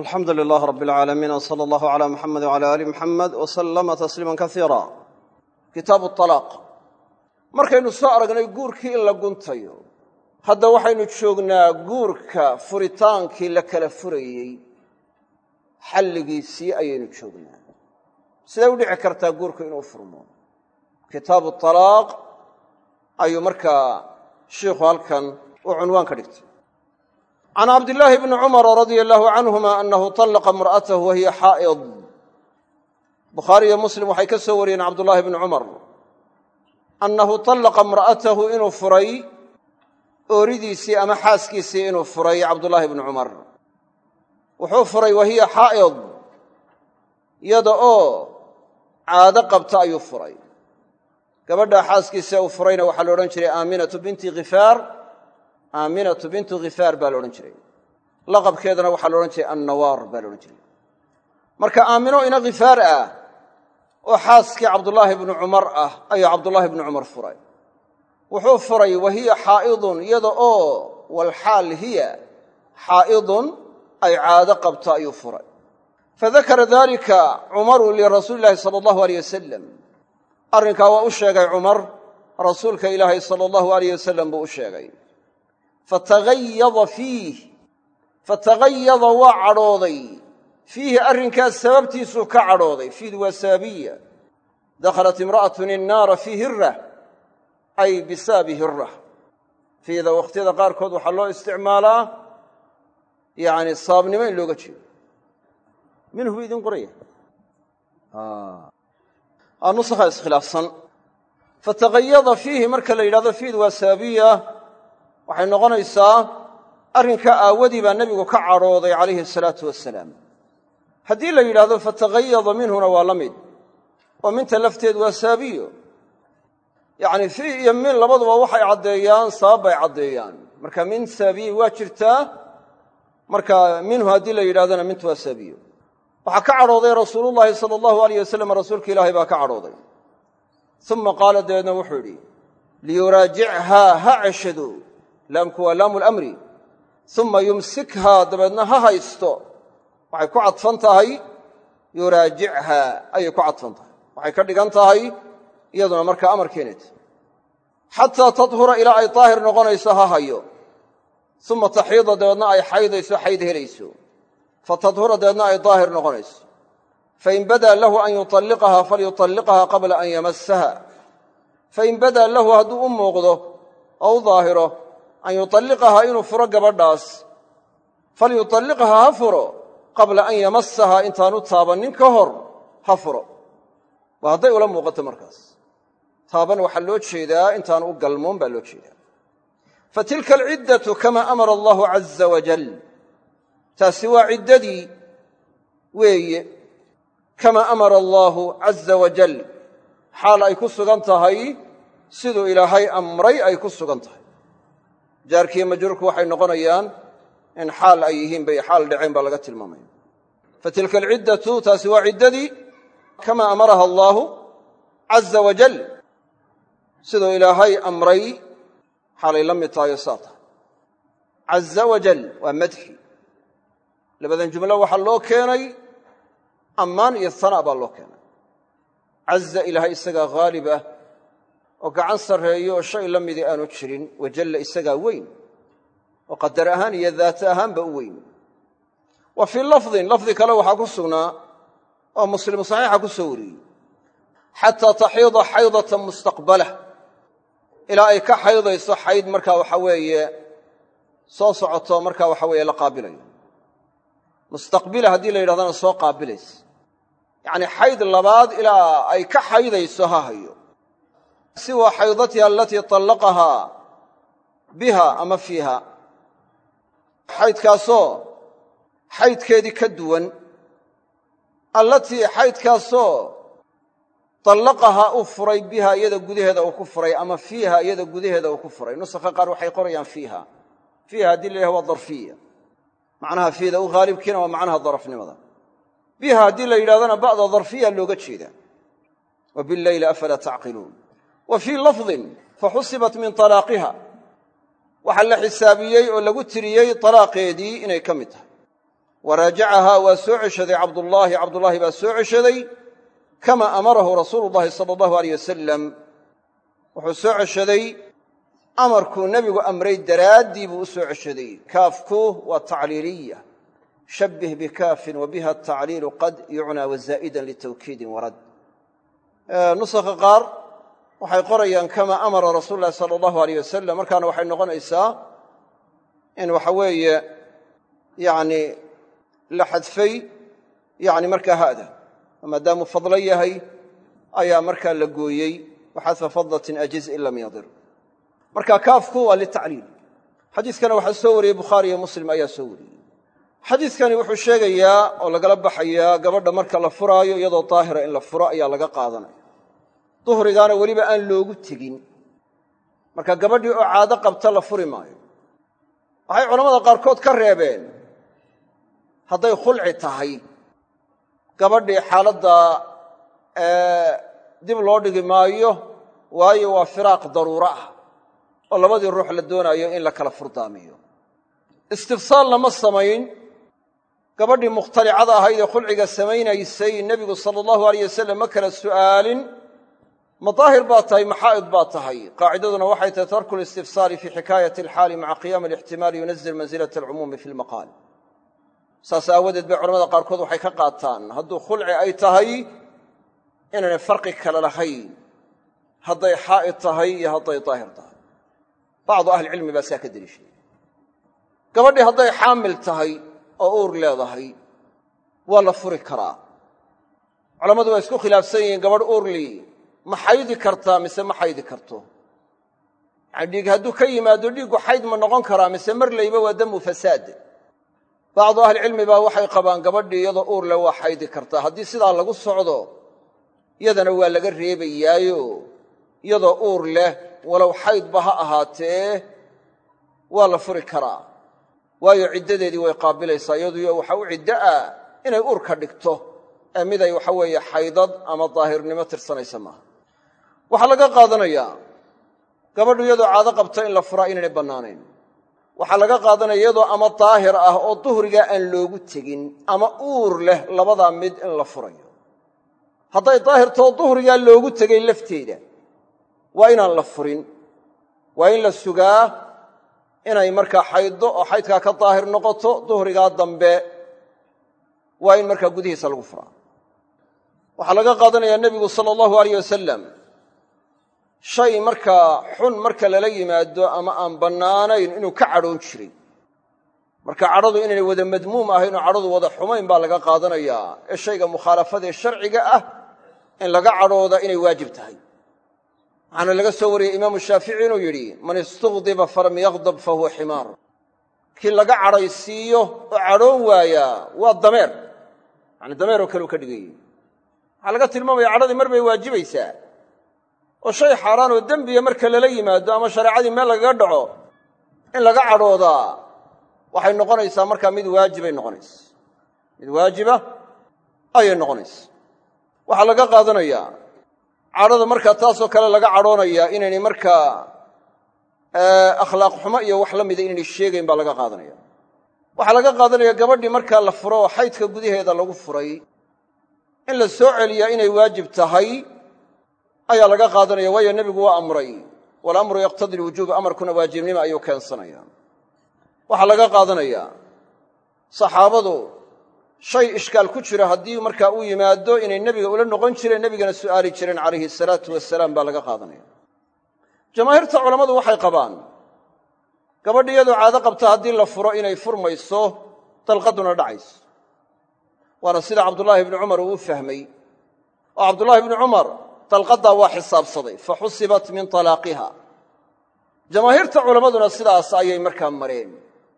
alxamdu lilah rab اlcaalamiin wsala allahu cala muxamed wcala ali muxamed wslama tasliima kaiira kitaabu alaaq markaynu soo aragnay guurkii in la guntayo. Hadda waxaynu joognaa guurka furitaankii la kala furayey. Xalligiisii ayaynu joognaa. Siday u dhici kartaa guurku inuu furmo. Kitaabu alaaq ayuu markaa shiikhu halkan uu cunwaan ka dhigtay can cabdillaahi bni cumara radia allahu canhuma annahu tallaqa imra'atahu wa hiya xaa'id bukhaari iyo muslim waxay ka soo wariyeen cabdullaahi bni cumar annahu tallaqa imra'atahu inuu furay ooridiisii ama xaaskiisii inuu furay cabdullaahi bni cumar wuxuu furay wa hiya xaa'id yada oo caado qabta ayuu furay gabadhaa xaaskiisa uu furayna waxaa la odhan jiray aaminatu binti khifaar aaminatu bintu khifaar baa la odhan jiray. Laqabkeedana waxaa la odhan jiray annawaar baa la odhan jiray. Marka aamino ina khifaar ah oo xaaskii cabdullaahi bni cumar ah ayuu cabdullaahi bni cumar furay. Wuxuu furay wa hiya xaa'idun iyada oo walxaal hiya xaa'idun ay caado qabto ayuu furay. Fadakara dalika cumaru lirasuuli illahi sala allahu aleyh wasalam arrinkaa waa u sheegay cumar rasuulka ilaahay sala allahu aleyh wasalam buu u sheegay fatagayada fiih fatagayada waa cadhooday fiihi arrinkaas sababtiisuu ka cadhooday fiid waa sababiya dakhalat imra'atun innaara fii hirah ay bisababi hirah fiida wakhtiyada qaarkood waxaa loo isticmaalaa yacni sababnimo in looga jeedo minhu buu idin qoraya nusakha iskhilaafsan fatagayada fiihi marka la yidhahdo fiid waa sababiya waxay noqonaysaa arrinkaa aawadii baa nebigu ka cadhooday calayhi asalaatu wasalaam haddii la yidhahdo fatagayada minhuna waa la mid. Oo minta lafteed waa saabiyo. Yacni fii iyo min labaduba waxay caddeeyaan sabab bay caddeeyaan. Marka min saabiyi waa jirtaa marka minhu haddii la yidhahdona mintu waa saabiyo. Waxaa ka cadhooday rasuulullaahi sala allahu aleyh wasalam rasuulka ilaahay baa ka cadhooday uma qaala dabeedna wuxuu yidhi liyuraajichaa ha ceshado laamku laamu lamri uma yumsikhaa dabeedna ha haysto. Waxay ku cadfan tahay yuraajichaa ayay ku cadfan tahay. Waxay ka dhigan tahay iyaduna markaa amar keenayta xataa tadhura ilaa ay daahir noqonayso ha hayo. Uma taxiida dabeedna ay xaydayso xayd helayso. Fatadhura dabeedna ay daahir noqonayso. Fain badaa lahu an yuطalliqahaa falyuطalliqhaa qabla an yamasaha fain badaa lahu hadduu u muuqdo oo u daahiro an yuطalliqahaa inuu furo gabadhaas falyuطalliqhaa ha furo qabla an yamasahaa intaanu taabannin ka hor ha furo waa hadday ula muuqato markaas taaban waxaa loo jeedaa intaanu u galmoon baa loo jeedaa fatilka alciddatu kama amara allahu caza wajal taasi waa ciddadii weeye kama amara allaahu caza wajal xaal ay ku sugan tahay siduu ilaahay amray ay ku sugan tahay jaarkiiyo majruurku waxay noqonayaan in xaal ay yihiin bay xaal dhaceen baa laga tilmaamaya fatilka alciddatu taasi waa ciddadii kama amaraha allaahu caza wajal siduu ilaahay amray xaalay la mid tahayo saa tahay caza wajal waa madxi. Labadan jumlo waxaa loo keenay ammaan iyo hanaa baa loo keenay. Caza ilaahay isagaa haalib ah oo gacan sarreeyo oo shay la midii aanu jirin wajalla isagaa weyn oo qadar ahaan iyo daata ahaanba u weyn. Wa fii lafdin lafdi kale waxaa ku sugnaa oo muslim saxiixa ku soo wariyey. Xataa taxiida xaydatan mustaqbalah ilaa ay ka xaydayso xayd markaa waxa weeye soo socoto markaa waxa weeye la qaabilayo. Mustaqbila haddii la yidhahdana soo qaabilaysa yacnii xayd labaad ilaa ay ka xaydayso ha hayo siwa xaydatiha alatii طallaqahaa biha ama fiiha xaydkaasoo xaydkeedii ka duwan allatii xaydkaasoo طallaqahaa uu furay biha iyada gudaheeda uu ku furay ama fiiha iyada gudaheeda uu ku furay nusakha qaar waxay qorayaan fiiha fiiha haddii la yidhahdo waa darfiya macnaha fiida u haalibkiina waa macnaha darafnimada biha haddii la yidhahdana ba'da darfiya looga jeedaa wa billayli afalaa tacqiluun wa fii lafdin faxusibat min talaaqiha. Waxaa la xisaabiyey oo lagu tiriyey talaaqeedii inay ka mid tahay. Wa raajacahaa waa soo ceshaday cabdullaahi. Cabdullaahi baa soo ceshaday kama amarahu rasuulu llahi sala allahu aleyh wasalam wuxuu soo ceshaday amarkuu nebigu amray daraaddii buu u soo ceshaday. Kaafku waa tacliiliya. Shabbih bikaafin wa biha atacliilu qad yucnaa wazaa'idan litawkiidin warad waxay qorayaan kama amara rasuulu llahi sala allahu aleyh wasalam markaana waxay noqonaysaa in waxa weeye yacni la xadfay yacni markaa hada maadaamuu fadlo yahay ayaa markaa la gooyey. Waxadfa fadlatin ajiz in lam yadir. Marka kaafku waa litacliil xadiiskana waxaa soo wariyey bukhaari iyo muslim ayaa soo wariyey. Xadiidkani wuxuu sheegayaa oo lagala baxayaa gabadha marka la furaayo iyadoo daahira in la furo ayaa laga qaadanaya duhrigaana weliba aan loogu tegin. Marka gabadhii oo caado qabta la furi maayo. Waxay culamada qaarkood ka reebeen hadday khulci tahay gabadhii xaaladda dib loo dhigi maayo waayo waa firaaq daruuro ah oo labadii ruux la doonaayo in la kala furdaamiyo. Istifsaal lama samayn. Gabadhii mukhtalicada ahayd ee khulciga samaynaysay nebigu sala allahu aleyh wasalam ma kala su'aalin ma daahir baa tahay maxaa'id baa tahay. Qaacidaduna waxay tahay tarku listifsaali fii xikaayati alxaali maca qiyaami alixtimaali yunazil mansilata alcumuumi fi lmaqaal saas aawadeed bay culamada qaarkood waxay ka qaataan hadduu khulci ay tahay inaanay farqi kale lahayn. Hadday xaa'id tahay iyo hadday daahir tahay. Bacdu ahlicilmi baa saa ka deliishaday gabadhii hadday xaamil tahay oo uur leedahay waa la furi karaa. Culammadu ma xaydi kartaa mise ma xaydi karto? Yani dhiig hadduu ka yimaado dhiiggu xayd ma noqon karaa mise mar layba waa damu fasaad. Bacdu ahlicilmi baa waxay qabaan gabadhii iyadoo uur leh waa xaydi kartaa. Haddii sidaa lagu socdo yadana waa laga reebayaayo. Iyadoo uur leh walow xaydba ha ahaatee waa la furi karaa. Waayo ciddadeedii way qaabilaysaa iyaduyo waxa u ciddo ah inay uur ka dhigto. Ee miday waxa weeye xaydad ama daahirnimo tirsanaysa maaha waxaa laga qaadanayaa gabadhu iyadoo caado qabta in la furaa inaynay bannaanayn. Waxaa laga qaadanaya iyadoo ama daahir ah oo duhrigaa aan loogu tegin ama uur leh labadaa mid in la furayo. Hadday daahirtoo duhrigaa loogu tegay lafteeda waa inaan la furin waa in la sugaa inay markaa xayddo oo xaydkaa ka daahir noqoto duhrigaa dambe waa in markaa gudihiisa lagu furaa. Waxaa laga qaadanayaa nebigu sala allahu alayh wasalam shay markaa xun marka lala yimaado ama aan bannaanayn inuu ka cadhoon jiray. Marka cadhadu inaynay wada madmuum ahayn oo cadhadu wada xumayn baa laga qaadanayaa ee shayga mukhaalafadee sharciga ah in laga cadhooda inay waajib tahay. Waxaana laga soo wariyey imaamu shaafici inuu yidhi man istuqdiba falam yaqdab fa huwa ximaar. Kii laga cadhaysiiyo oo cadhoon waayaa waa dameer. Yani dameeroo kale uu ka dhigayey waxaa laga tilmaamaya cadhadii mar bay waajibaysaa oo shay xaaraan oo dembiya marka lala yimaado ama shareecadii meel lagaga dhaco in laga cadhoodaa waxay noqonaysaa markaa mid waajibay noqonaysa. Mid waajiba ayay noqonaysa. Waxaa laga qaadanayaa cadhada markaa taasoo kale laga cadhoonayaa inaynay markaa akhlaaq xumo iyo wax la mida inaynay sheegayn baa laga qaadanaya. Waxaa laga qaadanaya gabadhii markaa la furo oo xaydka gudaheeda lagu furay in la soo celiyaa inay waajib tahay ayaa laga qaadanaya waayo nebigu waa amray. Walamru yaqtadi lwujuub amarkuna waajibnimo ayuu keensanaya. Waxaa laga qaadanayaa saxaabadu shay ishkaal ku jira haddii markaa uu yimaado inay nebiga ula noqon jireen nebigana su'aali jireen calayhi salaatu wasalaam baa laga qaadanaya. Jamaahiirta culammadu waxay qabaan gabadh iyadoo caado qabta haddii la furo inay furmayso dalqaduna dhacayso. Waana sida cabdullaahi ibnu cumar uu u fahmay. Oo cabdullaahi ibnu cumar dalqaddaa waa xisaabsaday fa xusibat min talaaqiha. Jamaahiirta culammaduna sidaas ayay markaa mareen.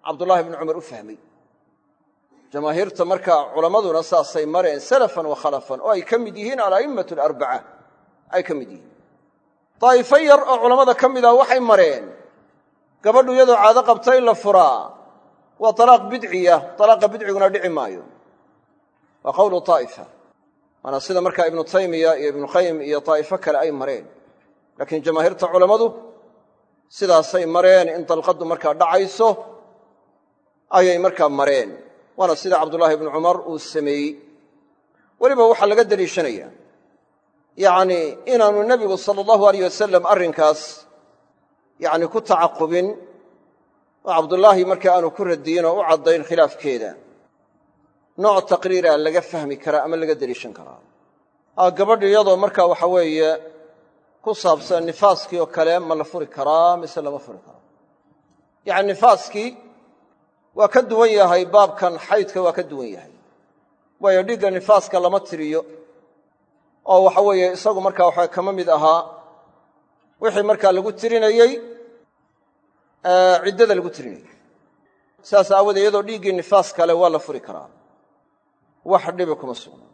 Cabdullaahi ibnu cumar u fahmay. Jamaahiirta markaa culammaduna saasay mareen salafan wa khalafan oo ay ka mid yihiin ala'immatu alarbaca ay ka mid yihiin. Daa'ifo yar oo culammada ka mid ah waxay mareen. Gabadhu iyadoo caado qabta in la furaa. Waa talaaq bidciya talaaqa bidciguna dhici maayo. Waa taa'ifa waana sida markaa ibnu taymiya iyo ibnuqayim iyo daa'ifo kale ay mareen. Laakiin jamaahiirta culammadu sidaasay mareen in dalqaddu markaa dhacayso ayay markaa mareen. Waana sida cabdullaahi ibnu cumar uu sameeyey. Weliba waxaa laga deliishanayaa. Yacnii inaanu nebigu sala allahu alayh wasalam arrinkaas yacni ku tacaqubin oo cabdullaahi marka aanu ku radiyin oo u caddayn khilaafkeeda nooc taqriira laga fahmi karaa ama laga deliishan karaa a gabadh iyadoo marka waxa weeye ku saabsan nifaaskii oo kale ma la furi karaa mise lama furi karaa yacni nifaaskii waa ka duwan yahay baabkan xaydka waa ka duwan yahay. Waayo dhigga nifaaska lama tiriyo. Oo waxa weeye isagu markaa waxa kama mid ahaa wixii markaa lagu tirinayey ciddada lagu tirinayey. Saas aawoodee iyadoo dhiiggii nifaas kale waa la furi karaa wax dhibi kuma sugna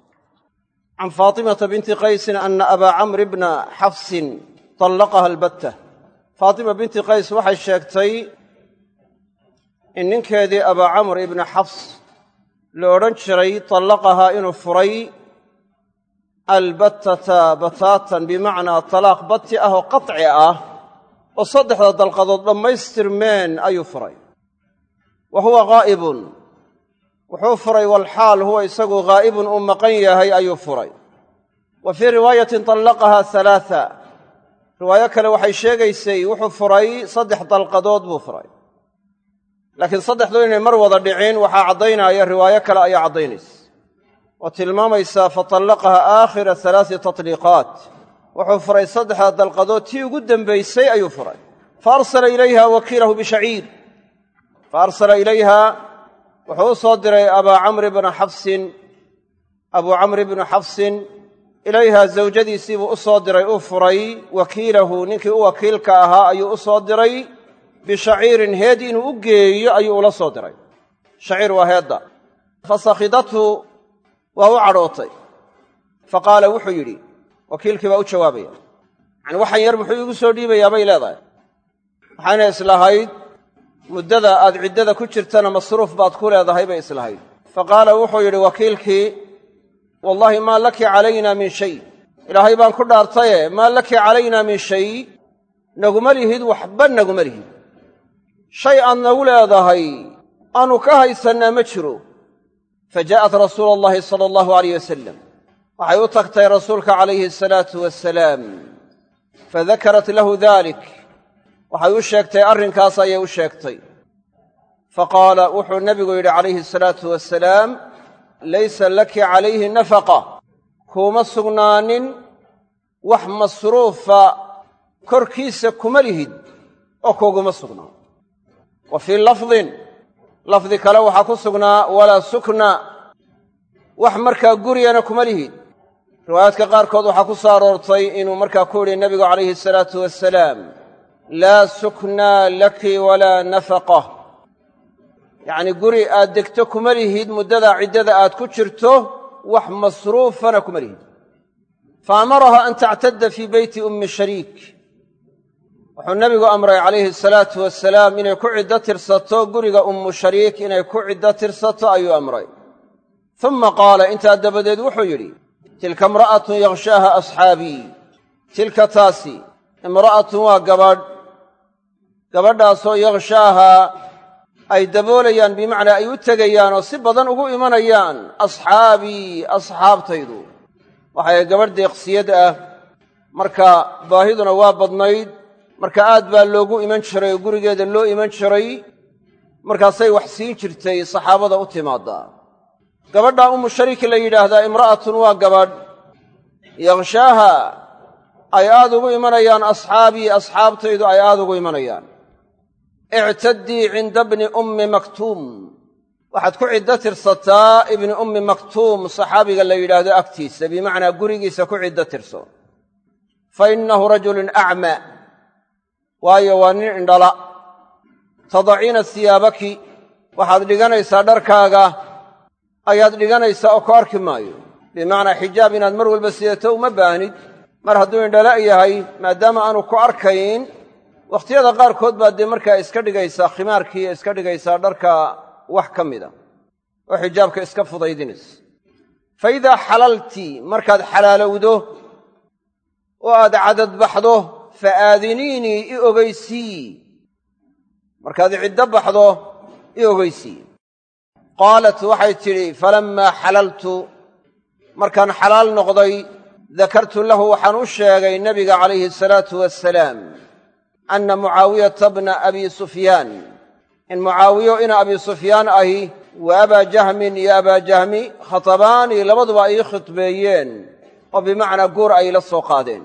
can faatimata binti qaysin ana abaa camr ibna xafsin tallaqaha albatta. Faatima binti qays waxay sheegtay in ninkeedii abaa camr ibna xafs la odhan jiray tallaqahaa inuu furay albatata bataatan bimacnaa talaaq bati ah oo qaci ah oo saddexda dalqadood dhammaystirmeen ayuu furay. Wa huwa ghaa'ibun wuxuu furay walxaal huwa isagu ghaa'ibun uu maqan yahay ayuu furay. Wa fii riwaayatin طallaqahaa halaaa riwaayo kale waxay sheegaysay wuxuu furay saddex dalqadood buu furay. Laakiin saddexdu inay mar wada dhicin waxaa caddaynaya riwaayo kale ayaa caddaynaysa. Oo tilmaamaysaa fatallaqaha aakhira halaasi tatliiqaat. Wuxuu furay saddexda dalqadood tii ugu dembaysay ayuu furay. Fa arsala ilayha wakiilahu bishaciir fa ilayha wuxuu u soo diray abaa camri bna xafsin. Abuu camri bnu xafsin ilayha zawjadiisiibuu u soo diray uu furay. Wakiilahu ninkii u wakiilka ahaa ayuu u soo diray. Bishaciirin heed inuu u geeyo ayuu ula soo diray. Shaciir waa heedda. Fa sakhidathu waa u cadhootay. Fa qaala wuxuu yidhi wakiilkii baa u jawaabaya. Yacni waxan yar muxuu iigu soo dhiibayaa bay leedahay. Waxayna islahayd muddada aad ciddada ku jirtana masruuf baad ku leedahay bay islahayd. Fa qaala wuxuu yidhi wakiilkii wallaahi maa laki calayna min shay. Ilaahay baan ku dhaartaye maa laki calaynaa min shay? Naguma lihid waxba naguma lihid. Shay aad nagu leedahay aanu ka haysannaa ma jiro. Fa jaa'at rasuula allahi sala allahu alayh wasalam waxay u tagtay rasuulka calayhi asalaatu wasalaam fadakarat lahu dalik waxay u sheegtay arrinkaas ayay u sheegtay. Fa qaala wuxuu nebigu yidhi calayhi asalaatu wasalaam laysa laki calayhi nafaqa. Kuuma sugnaanin wax masruufa korkiisa kuma lihid oo kuuguma sugnaa. Wa fii lafdin lafdi kale waxaa ku sugnaa walaa sukna wax markaa gurigana kuma lihid. Riwaayaadka qaarkood waxaa ku soo aroortay inuu markaa ku yidhi nebigu calayhi asalaatu wasalaam laa suknaa laki walaa nafaqa. Yacnii guri aad degto kuma lihid muddadaa ciddada aad ku jirto wax masruufana kuma lihid. Fa amaraha an tactadda fii beyti ummi shariik. Wuxuu nebigu amray calayhi asalaatu wasalaam inay ku ciddo tirsato guriga ummu shariik inay ku ciddo tirsato ayuu amray. Uma qaala intaa dabadeed wuxuu yidhi tilka imra'atun yakhshaaha asxaabii. Tilka taasi imra'atun waa gabadh gabadhaasoo yakhshaaha ay daboolayaan bimacnaa ay u tegayaan oo si badan ugu imanayaan asxaabii asxaabtaydu. Waxay gabadh deeqsiyad ah. Marka baahiduna waa badnayd. Marka aad baa loogu iman jiray oo gurigeeda loo iman jiray. Markaasay wax siin jirtay saxaabada u timaaddaa gabadhaa ummu shariik la yidhaahdaa imra'atun waa gabadh. Yakhshaaha ay aad ugu imanayaan asxaabii asxaabtaydu ay aad ugu imanayaan ictaddii cinda bni ummi maktuum waxaad ku ciddo tirsataa ibni ummi maktuum saxaabiga la yidhaahdo agtiisa bimacnaa gurigiisa ku ciddo tirso fa innahu rajulun acma waayo waa nin indhala tadaciina siyaabaki waxaad dhiganaysaa dharkaaga ayaad dhiganaysaa oo ku arki maayo bimacnaa xijaab inaad mar walba sidato uma baahnid mar hadduu indhala yahay maadaama aanu ku arkayn wakhtiyada qaarkood baad dee markaa iska dhigaysaa khimaarkiiyo iska dhigaysaa dharka wax ka mida oo xijaabka iska fudaydinaysa. Fa idaa xalalti markaad xalaalowdo oo aad cadadbaxdo fa aadiniinii i ogeysii. Markaad ciddo baxdo i ogeysii. Qaalat waxay tidhi falammaa xalaltu. Markaan xalaal noqday dakartu lahu waxaan u sheegay nebiga calayhi asalaatu wasalaam anna mucaawiyata bna abi sufyaan in mucaawiyo ina abi sufyaan ahi wa abaa jahmin iyo abaa jahmi khatabaani labaduba ay ii oo bimacnaa guur ay la soo qaadeen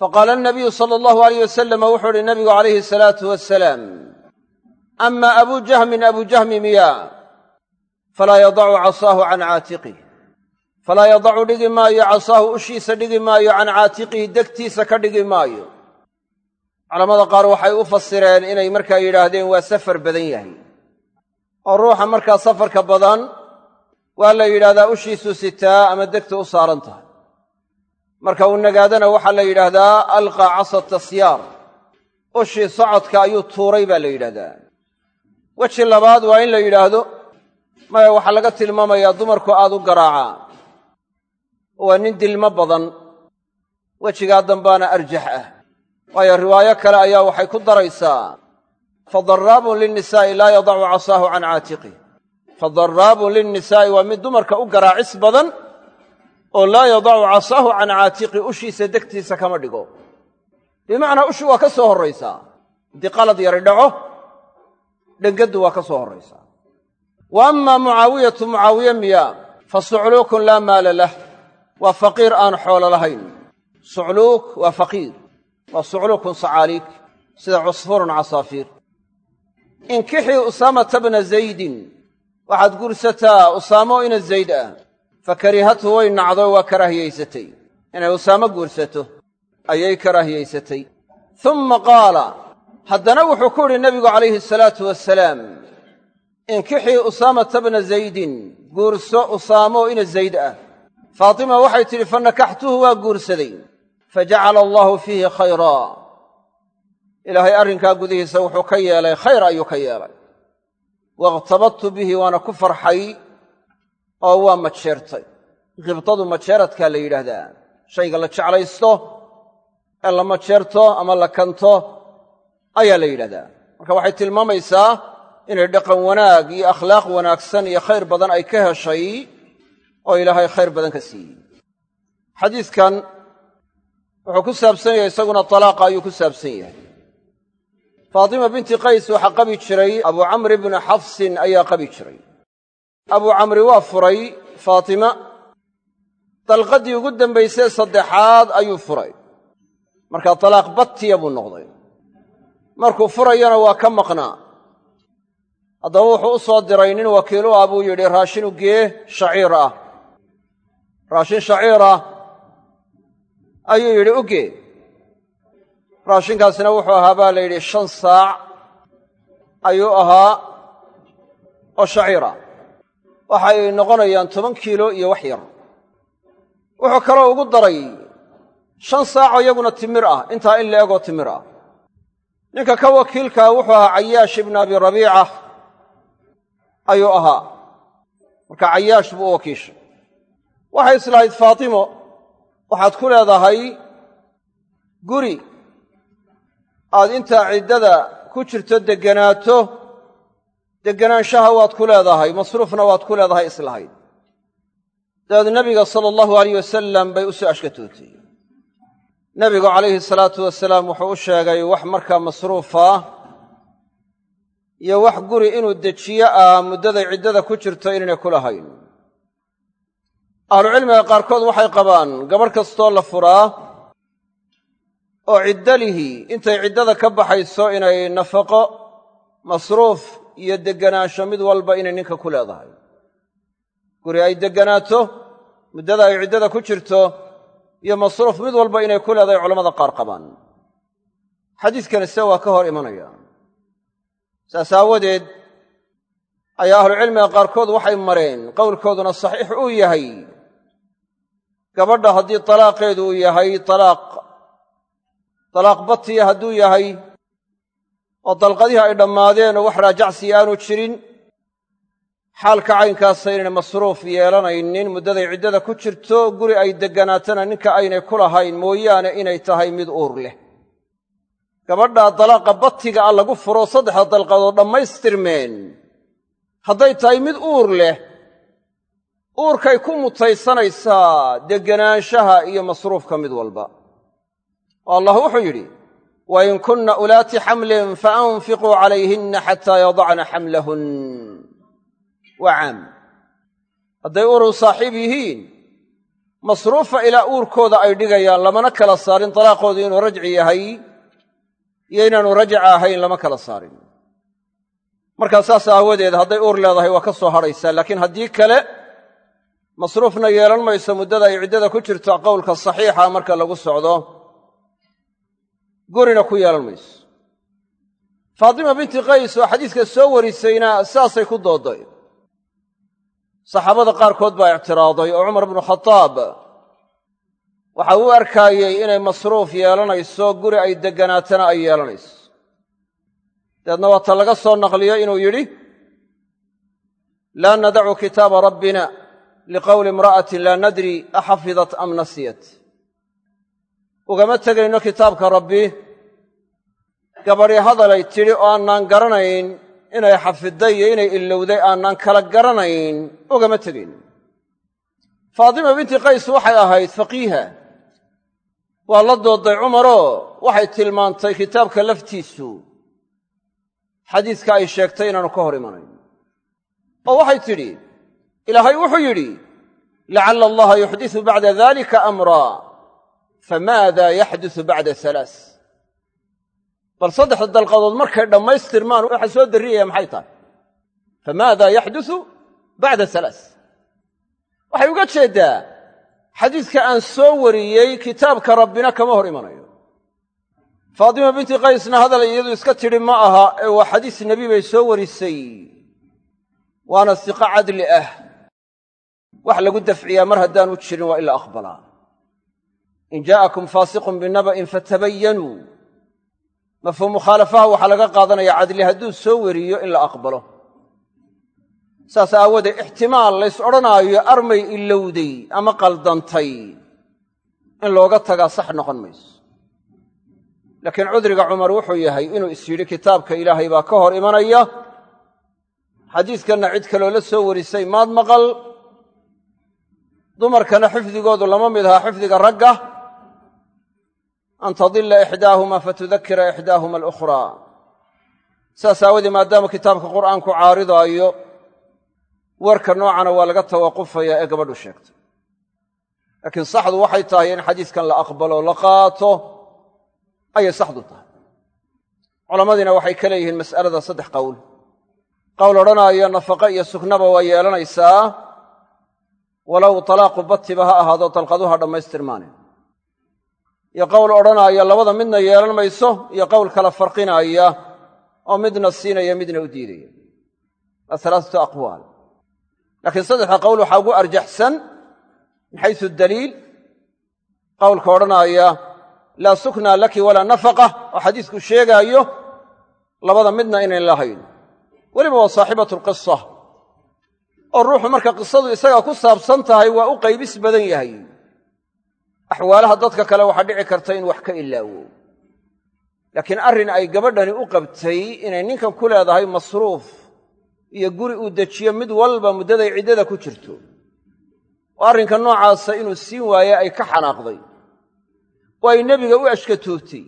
faqaala anabiyu sala allahu alayh wasalama wuxuu uhi nabigu calayhi salaatu wasalaam ama abuu jahmin abuu jahmi miya falaa yadacu casaahu can caatiqih falaa yadacu dhigi maayo casaahu ushiisa dhigi maayo can caatiqihi degtiisa ka dhigi maayo culamada qaar waxay u fasireen inay markaa yidhaahdeen waa safar badan yahay. Oo ruuxa markaa safarka badan waa la yidhahdaa ushiisuu sitaa ama degta u saaran tahay. Marka uu nagaadana waxaa la yidhaahdaa alqaa casa tasyaar ushii socodka ayuu tuuray baa la yidhahdaa weji labaad waa in la yidhaahdo maya waxaa laga tilmaamayaa dumarku aad u garaacaa. Waa nin dilmo badan. Wejigaa dambaana arjax ah waayo riwaayo kale ayaa waxay ku daraysaa fadaraabun linnisaa'i laa yadacu casaahu can caatiqih fadaraabun linnisaa'i waa mid dumarka u garaacis badan oo laa yadacu casaahu can caatiqi ushiisa degtiisa kama dhigo. Bimacnaa ushi waa ka soo horraysaa. Haddii qalad yari dhaco dhengaddu waa ka soo horraysaa. Wa ammaa mucaawiyatu mucaawiye miya fa sucluukun laa maala lah waa faqiir aan xoolo lahayn. Sucluuk waa faqiir waa sucluukun sacaaliik sida cusfurun casaafiir inkixii usaamata bna zaydin. Waxaad guursataa usaamo ina zayd ah. Fa karihathu way nacdo waa karaahiyaysatay inay usaamo guursato ayay karaahiyaysatay umma qaala haddana wuxuu ku yidhi nebigu calayhi asalaatu wasalaam inkixii usaamata bna zaydin guurso usaamo ina zayd ah. Faatima waxay tidhi fa nakaxtuhu waa guursaday fa jacala allaahu fiihi khayraa ilaahay arrinkaa gudihiisa wuxuu ka yeelay khayr ayuu ka yeelay wakhtabadtu bihi waana ku farxay oo waa majeertay khibtadu majeeradkaa la yidhaahdaa shayga la jeclaysto ee la majeerto ama la kanto ayaa la yidhahdaa marka waxay tilmaamaysaa inay dhaqan wanaag iyo akhlaaq wanaagsan iyo khayr badan ay ka heshay oo ilaahay khayr badan ka siiyey wuxuu ku saabsan yahay isaguna talaaqa ayuu ku saabsan yahay. Faatima binti qays waxaa qabi jiray abuu camr ibnu xafsin ayaa qabi jiray. Abuu camri waa furay faatima dalqaddii ugu dambaysee saddexaad ayuu furay. Markaa talaaq battiya buu noqday. Markuu furayana waa ka maqnaa. Haddaba wuxuu u soo diray nin wakiil u ah buu yidhi raashin u gee shaciir ah. Raashin shaciir ah ayuu yidhi u gee raashinkaasina wuxuu ahaa baa la yidhi shan saac ayuu ahaa oo shaciira. Waxay noqonayaan toban kiilo iyo wax yar. Wuxuu kaloo ugu daray shan saacoo iyaguna timir ah intaa in la egoo timir ah. Ninka ka wakiilkaa wuxuu ahaa cayaash ibnu abi rabiica ayuu ahaa. Marka cayaash buu u wakiishay. Waxay islahayd faatimo waxaad ku leedahay guri. Aad intaa ciddada ku jirto degganaato degganaanshaha waad ku leedahay masruufna waad ku leedahay islahayd. Dabeed nebiga sala allahu alayh wasalam bay u soo ashkatootay. Nebigu calayhi salaatu wasalaam wuxuu u sheegay wax markaa masruufa iyo wax guri inuu dejiyo ah muddaday ciddada ku jirto inaynay ku lahayn ahlucilmiga qaarkood waxay qabaan gabadh kastoo la furaa oo ciddalihii intay ciddada ka baxayso inay nafaqo masruuf iyo degganaansho mid walba inay ninka ku leedahay. Guri ay degganaato muddada ay ciddada ku jirto iyo masruuf mid walba inay ku leedahay culamada qaar qabaan. Xadiidkani se waa ka hor imanaya. Saas aawadeed ayaa ahlucilmiga qaarkood waxay mareen qowlkooduna saxiix uu yahay gabadha haddii talaaqeedu uu yahay talaaq talaaq batiya hadduu yahay oo dalqadihii ay dhammaadeen oo wax raajacsiya aanu jirin xaalka caynkaasa inayna masruuf yeelanaynin muddaday ciddada ku jirto guri ay degganaatana ninka aynay ku lahayn mooyaane inay tahay mid uur leh. Gabadhaa dalaaqa batiga ah lagu furo saddexda dalqadood dhammaystirmeen. Hadday tahay mid uur leh uurkay ku mutaysanaysaa degganaanshaha iyo masruufka mid walba. Allah wuxuu yidhi wain kunna ulaati xamlin faanfiquu calayhinna xataa yadacna xamlahun. Waa caam. Hadday uuruu saaxiib yihiin masruufa ilaa uurkooda ay dhigayaan lamana kala saarin dalaaqoodu inuu rajci yahay iyo inaanu rajca ahayn lama kala saarin. Markaa saas aawadeed hadday uur leedahay waa ka soo hadhaysaa laakiin haddii kale masruufna yeelan mayso muddada ay ciddada ku jirto qowlka saxiixa marka lagu socdo gurina ku yeelan mayso. Faatima binti qays oo xadiiska soo warisayna saasay ku dooday. Saxaabada qaarkood baa ictiraaday oo cumar bnu khadaab waxa uu arkaayey inay masruuf yeelanayso guri ay degganaatana ay yeelanayso. Dabeedna waa ta laga soo naqliyo inuu yidhi laa nadacu kitaaba rabbina liqowli imra'atin laa nadri axafidat am nasiyat. Ugama tegayno kitaabka rabbi. Gabadhi hadalay tidhi oo aanaan garanayn inay xafidday iyo inay ilowday aanaan kala garanayn. Ugama tegayno faatima binti qays waxay ahayd faqiiha. Waa la dooday cumaroo waxay tilmaantay kitaabka laftiisu. Xadiiska ay sheegtay inaanu ka hor imanayn oo waxay tidhi ilaahay wuxuu yidhi lacalla allaha yuxdisu bacda dalika amraa famaada yaxdusu bacda halaas bal saddexda dalqadood markay dhammaystirmaan waxa soo darriyaya maxay tahay? Famaada yaxdusu bacda halaas waxay uga jeeddaa xadiiska aan soo wariyey kitaabka rabbina kama hor imanayo. Faatima binti qaysna hadal iyadu iska tidhi ma aha ee waa xadiis nebi bay soo warisay. Waana siqo cadli ah wax lagu dafciyaa mar haddaanu jirin waa ila aqbalaa. In jaa'akum faasiqun binaba'in fatabayanuu mafhuum mukhaalafaha waxaa laga qaadanaya cadli hadduu soo weriyo in la aqbalo. Saas aawoodee ixtimaal lays odhanaayo armay ilowday ama qaldantay in looga tagaa sax noqon mayso. Laakiin cudriga cumar wuxuu yahay inuu is yidhi kitaabka ilaahay baa ka hor imanaya. Xadiiskanna cid kaloo la soo warisay maad maqal dumarkana xifdigoodu lama mid aha xifdiga ragga an tadila ixdaahuma fatudakira ixdaahuma alukhraa saas aawadee maadaama kitaabka qur'aanku caaridaayo warka noocana waa laga tawaqufayaa ee gabadhu sheegtay laakiin saxdu waxay tahay in xadiiskan la aqbalo la qaato ayay saxdu tahay. Culammadiina waxay ka leeyihiin mas'alada saddex qowl qowl odhanaayo nafaqo iyo sugnaba waa yeelanaysaa walow talaaqu batiba ha ahaado dalqaduha dhammaystirmaane iyo qowl odhanaayo labada midna yeelan mayso iyo qowl kala farqinaaya oo midna siinaya midna u diidaya. Waa alaasatu aqwaal. Laakiin saddexda qowl waxaa ugu arjaxsan min xaysu daliil qowlka odhanaaya laa sukna laki walaa nafaqa oo xadiisku sheegaayo labada midna inayn lahayn. Weliba waa saaxibatu lqisa oo ruuxu marka qisadu isaga ku saabsan tahay waa u qaybis badan yahay. Axwaalaha dadka kale waxaa dhici karta in wax ka ilaawo. Laakiin arrin ay gabadhani u qabtay inay ninkan ku leedahay masruuf iyo guri uu dejiyo mid walba muddaday ciddada ku jirto. Oo arrinka noocaasa inuu siin waaye ay ka xanaaqday. Oo ay nebiga u ashkatootay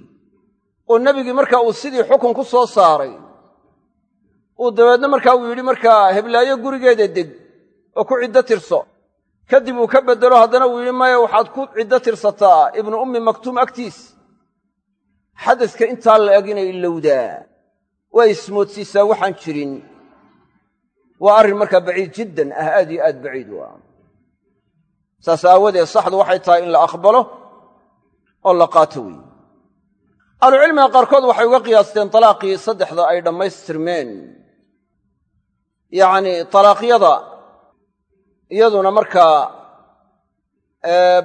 oo nebigii markaa uu sidii xukun ku soo saaray uu dabeedna markaa uu yidhi markaa heblaayo gurigeeda deg oo ku ciddo tirso. Kadib uu ka beddelo haddana uu yidhi maya waxaad ku ciddo tirsataa ibnu ummi maktuum agtiis. Xadaska intaa la eg inay ilowdaa. Waa ismoodsiisaa waxaan jirin. Waa arrin markaa baciid jiddan ah aad iyo aad baciid u ah saas aawadeed saxdu waxay tahay in la aqbalo oo la qaato weeye ahlucilmiga qaarkood waxay uga qiyaasteen talaaqii saddexda ay dhammaystirmeen. Yacnii talaaqyada iyaduna markaa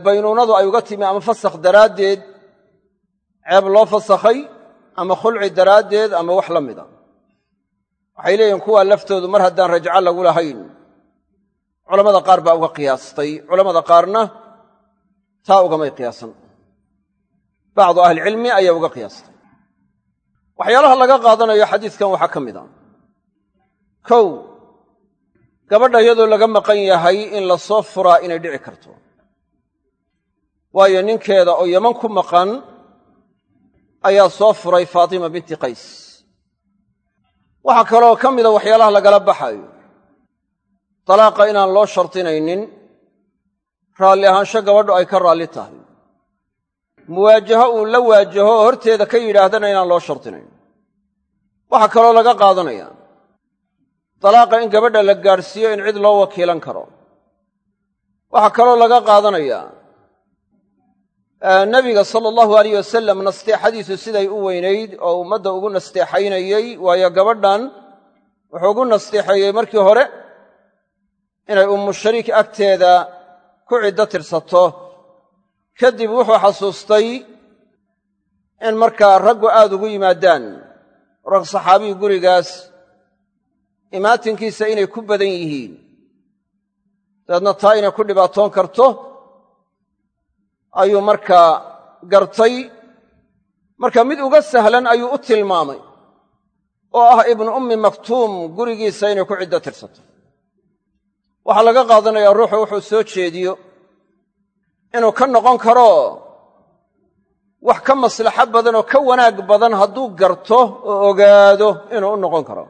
baynuunadu ay uga timi ama fasakh daraaddeed ceeb loo fasakhay ama khulci daraaddeed ama wax la mida. Waxay leeyihiin kuwaa laftoodu mar haddaan rajco lagu lahayn. Culammada qaar baa uga qiyaastay. Culammada qaarna taa ugamay qiyaasan bacdu ahlicilmi ayaa uga qiyaastay waxyaalaha laga qaadanayo xadiiskan waxaa ka mid a kow gabadha iyadoo laga maqan yahay in la soo furaa inay dhici karto waayo ninkeeda oo yaman ku maqan ayaa soo furay faatima binti qays waxaa kaloo ka mida waxyaalaha lagala baxayo dalaaqa inaan loo shardinaynin raalli ahaansho gabadhu ay ka raalli tahay muwaajaho uu la waajaho oo horteeda ka yidhaahdana inaan loo shardinayn waxaa kaloo laga qaadanaya dalaaqa in gabadha la gaadhsiiyo in cid loo wakiilan karo. Waxaa kaloo laga qaadanayaa nebiga sala allahu alayh wasalam nasteexadiisu siday u weynayd oo ummadda ugu nasteexaynayey waayo gabadhan wuxuu ugu nasteexeeyey markii hore inay ummu shariik agteeda ku ciddo tirsato kadib wuxuu xasuustay in markaa raggu aad ugu yimaadaan. Rag saxaabiyi gurigaas imaatinkiisa inay ku badan yihiin. Dabeedna taa inay ku dhibaatoon karto ayuu markaa gartay. Marka mid uga sahlan ayuu u tilmaamay oo ah ibnu ummi maktuum gurigiisa inay ku ciddo tirsato. Waxaa laga qaadanayaa ruuxu wuxuu soo jeediyo inuu ka noqon karo wax ka maslaxo badan oo ka wanaag badan hadduu garto oo ogaado inuu u noqon karo.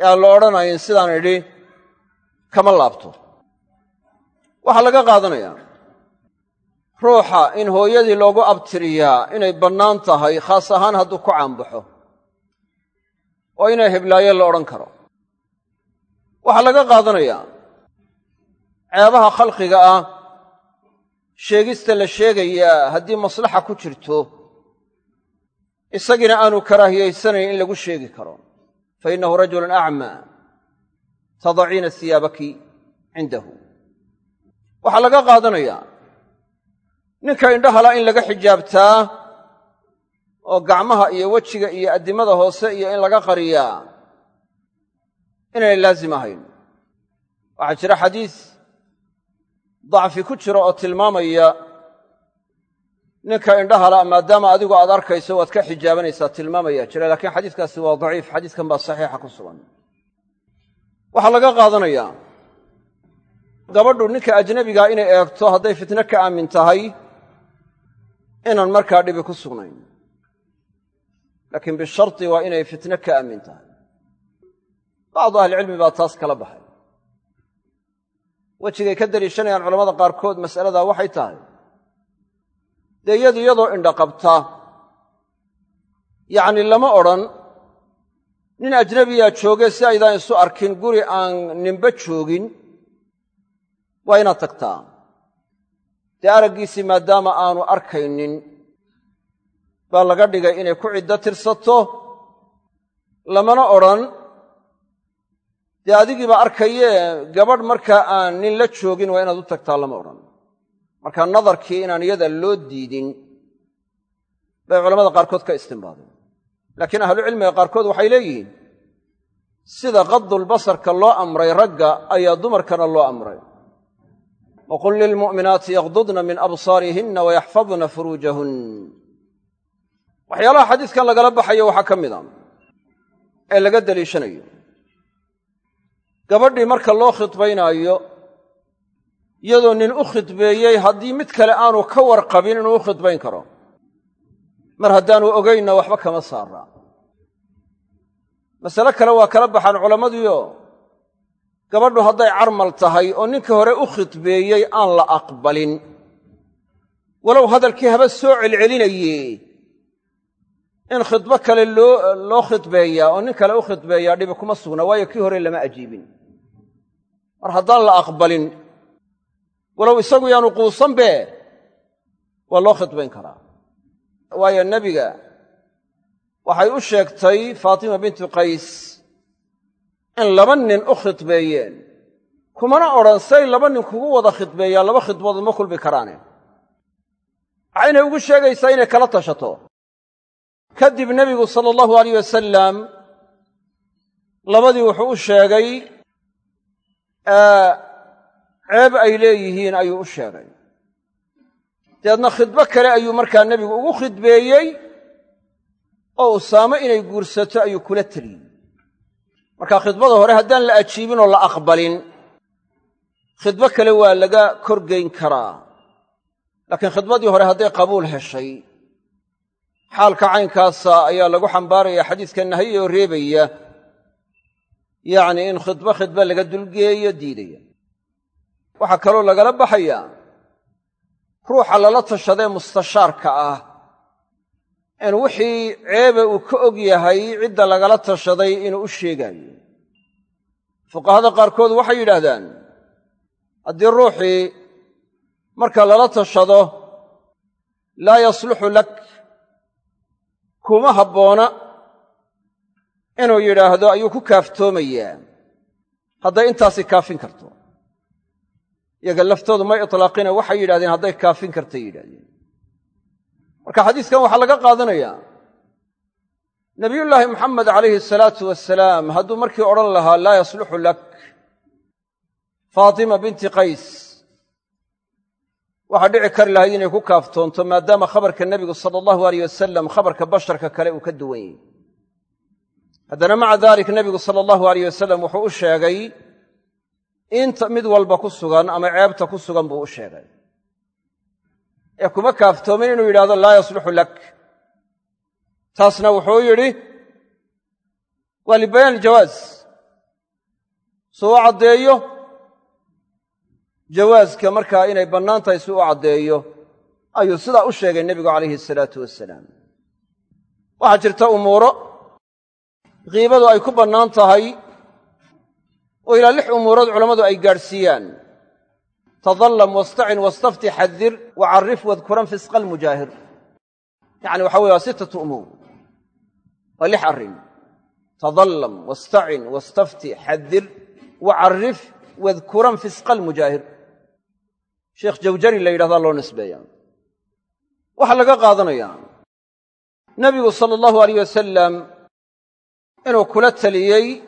Ee aan la odhanayn sidaan idhi kama laabto. Waxaa laga qaadanayaa ruuxa in hooyadii loogu abtiriyaa inay bannaan tahay khaas ahaan hadduu ku caanbaxo oo inay heblaayo la odhan karo. Waxaa laga qaadanayaa ceebaha khalqiga ah sheegista la sheegayaa haddii maslaxa ku jirto isagiina aanu karaahiyaysanayn in lagu sheegi karo. Fa innahu rajulun acmaa tadaciina siyaabaki cindahu. Waxaa laga qaadanayaa ninka indhahala in laga xijaabtaa oo gacmaha iyo wejiga iyo addimada hoose iyo in laga qariyaa inaynay laazim ahayn. Waxaa jira xadiis dacfi ku jira oo tilmaamaya ninka indhahala maadaama adigu aad arkayso waad ka xijaabanaysaa tilmaamaya jira laakiin xadiiskaasi waa daciif xadiiskan baa saxiixa ku sugan. Waxaa laga qaadanayaa gabadhu ninka ajnabigaa inay eegto hadday fitno ka aamin tahay inaan markaa dhibi ku sugnayn. Laakiin bisharti waa inay fitno ka aamin tahay. Bacdu ahlicilmi baa taas kala baxay wejigay ka deliishanayaan culamada qaarkood mas'aladaa waxay tahay. Dee iyadu iyadoo indha qabta yacni lama odhan nin ajnabiyaa jooge si aydaan isu arkin guri aan ninba joogin waa inaad tagtaa. Dee araggiisii maadaama aanu arkaynin baa laga dhigay inay ku ciddo tirsato lamana odhan dee adigiibaa arkayee gabadh markaa aan nin la joogin waa inaad u tagtaa lama odhan. Marka nadarkii inaan iyada loo diidin bay culamada qaarkood ka istimbaadeen. Laakiin ahlucilmiga qaarkood waxay leeyihiin sida qadulbasarka loo amray ragga ayaa dumarkana loo amray. Waqul lilmu'minaati yaqdudna min absaarihinna wayaxfadna furuujahun. Waxyaalaha xadiiskan lagala baxayo waxaa ka mid a ee laga deliishanayo gabadhii marka loo khidbaynaayo iyadoo nin u khidbeeyey haddii mid kale aanu ka warqabin inuu u khidbayn karo. Mar haddaanu ogaynna waxba kama saara masale kale waa kala baxaan culammaduyo gabadhu hadday carmal tahay oo ninka hore u khidbeeyey aan la aqbalin. Walow hadalkii haba soo celcelinaye in khidbo kale loo khidbeeyaa oo nin kale u khidbeeyaa dhibi kuma sugna waayo kii hore lama ajiibin mar haddaan la aqbalin walow isagu yaanu quusanbe waa loo khidbayn karaa. Waayo nebiga waxay u sheegtay faatima bintu qays in laba nin u khidbeeyeen. Kumana odhan say laba nin kugu wada khidbeeyaan laba khidbadood ma kulmi karaane. Waxaynay ugu sheegaysaa inay kala tashato. Kadib nebigu sala allahu alayh wasalam labadii wuxuu u sheegay ceeb ay leeyihiin ayuu u sheegay. Dabeedna khidbo kale ayuu markaa nebigu ugu khidbeeyey oo usaamo inay guursato ayuu kula teliyey marka khidbada hore haddaan la ajiibin oo la aqbalin khidbo kale waa laga korgayn karaa. Laakiin khidbadii hore hadday qabuul heshay xaalka caynkaasa ayaa lagu xambaaraya xadiiska nahiya oo reebaya yacni in khidbo khidba laga dulgeeyo diidaya. Waxaa kaloo lagala baxayaa ruuxa lala tashadee mustashaarka ah. In wixii ceebe uu ka og yahay cidda lagala tashaday inuu u sheegaayo. Fuqahada qaarkood waxay yidhaahdaan haddii ruuxii marka lala tashado laa yasluxu lak kuma habboona inuu yidhaahdo ayuu ku kaaftoomayaa hadday intaasi kaafin karto. Iyaga laftoodu may itlaaqine waxay yidhahdeen hadday kaafin kartay yidhahdeen marka xadiiskan waxaa laga qaadanayaa nabiyullaahi moxamed calayhi salaatu wasalaam hadduu markii odhan lahaa laa yasluxu lak faatima binti qays waxaa dhici kari lahayd inay ku kaaftoonto maadaama khabarka nebigu sala allahu aleyh wasalam khabarka basharka kale uu ka duwan yahy haddana maca dalik nebigu sala allahu aleyh wasalam wuxuu u sheegay inta mid walba ku sugan ama ceebta ku sugan buu u sheegay. Ee kuma kaaftoomin inuu yidhahdo laa yasluxu lak. Taasna wuxuu yidhi waa libayaan iljawaaz suu u caddeeyo jawaaska markaa inay bannaan tahay si u caddeeyo. Ayuu sidaa u sheegay nebigu calayhi asalaatu wasalaam waxaa jirta umuuro kiibadu ay ku bannaan tahay oo ilaa lix umuurood culammadu ay gaadhsiiyaan. Tadallam wastacin wastafti xadir wacarrif wadkuran fisqa almujaahir yacani waxa weye waa sittatu umuur waa lix arrin. Tadallam wastacin wastafti xadir wacarrif wadkuran fisqa almujaahir sheekh jawjari la yidhahdaa loo nisbeeya waxaa laga qaadanayaa. Nebigu sala allahu alayh wasalam inuu kula taliyey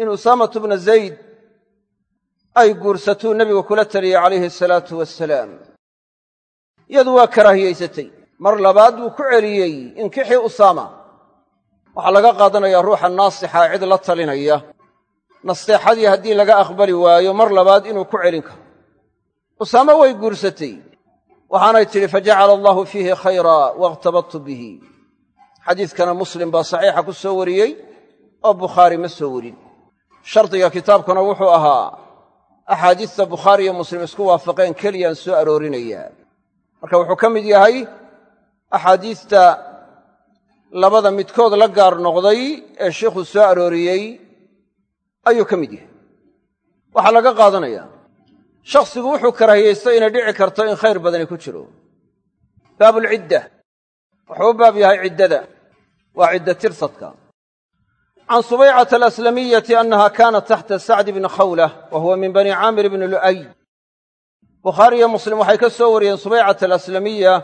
in usaamatu bna zayd ay guursatuu nebigu kula taliyey calayhi asalaatu wasalaam iyadu waa karaahiyaysatay mar labaad wuu ku celiyey inkixii usaama. Waxaa laga qaadanayaa ruuxa naasixa cid la talinaya. Nasteexadii haddii laga aqbali waayo mar labaad inuu ku celin karo. Usaame way guursatay. Waxaanay tidhi fajacala allaahu fiihi khayraa wakhtabadtu bihi. Xadiidkana muslim baa saxiixa ku soo wariyey oo bukhaari ma soo warin. Shardiga kitaabkuna wuxuu ahaa axaadiista bukhaari iyo muslim isku waafaqeen keliyaan soo aroorinayaa marka wuxuu ka mid yahay axaadiista labada midkood la gaar noqday ee sheikhuu soo arooriyey ayuu ka mid yahay. Waxaa laga qaadanayaa shakhsigu wuxuu karaahiyeysto inay dhici karto in khayr badani ku jiro. Baabulcidda wuxuu u baab yahay ciddada. Waa cidda tirsadka can subaycata alaslamiyati annaha kaanat taxta sacdi bni khawlah wa huwa min bani caamir bni lu'ay bukhaari iyo muslim waxay ka soo wariyeen subaycata alaslamiya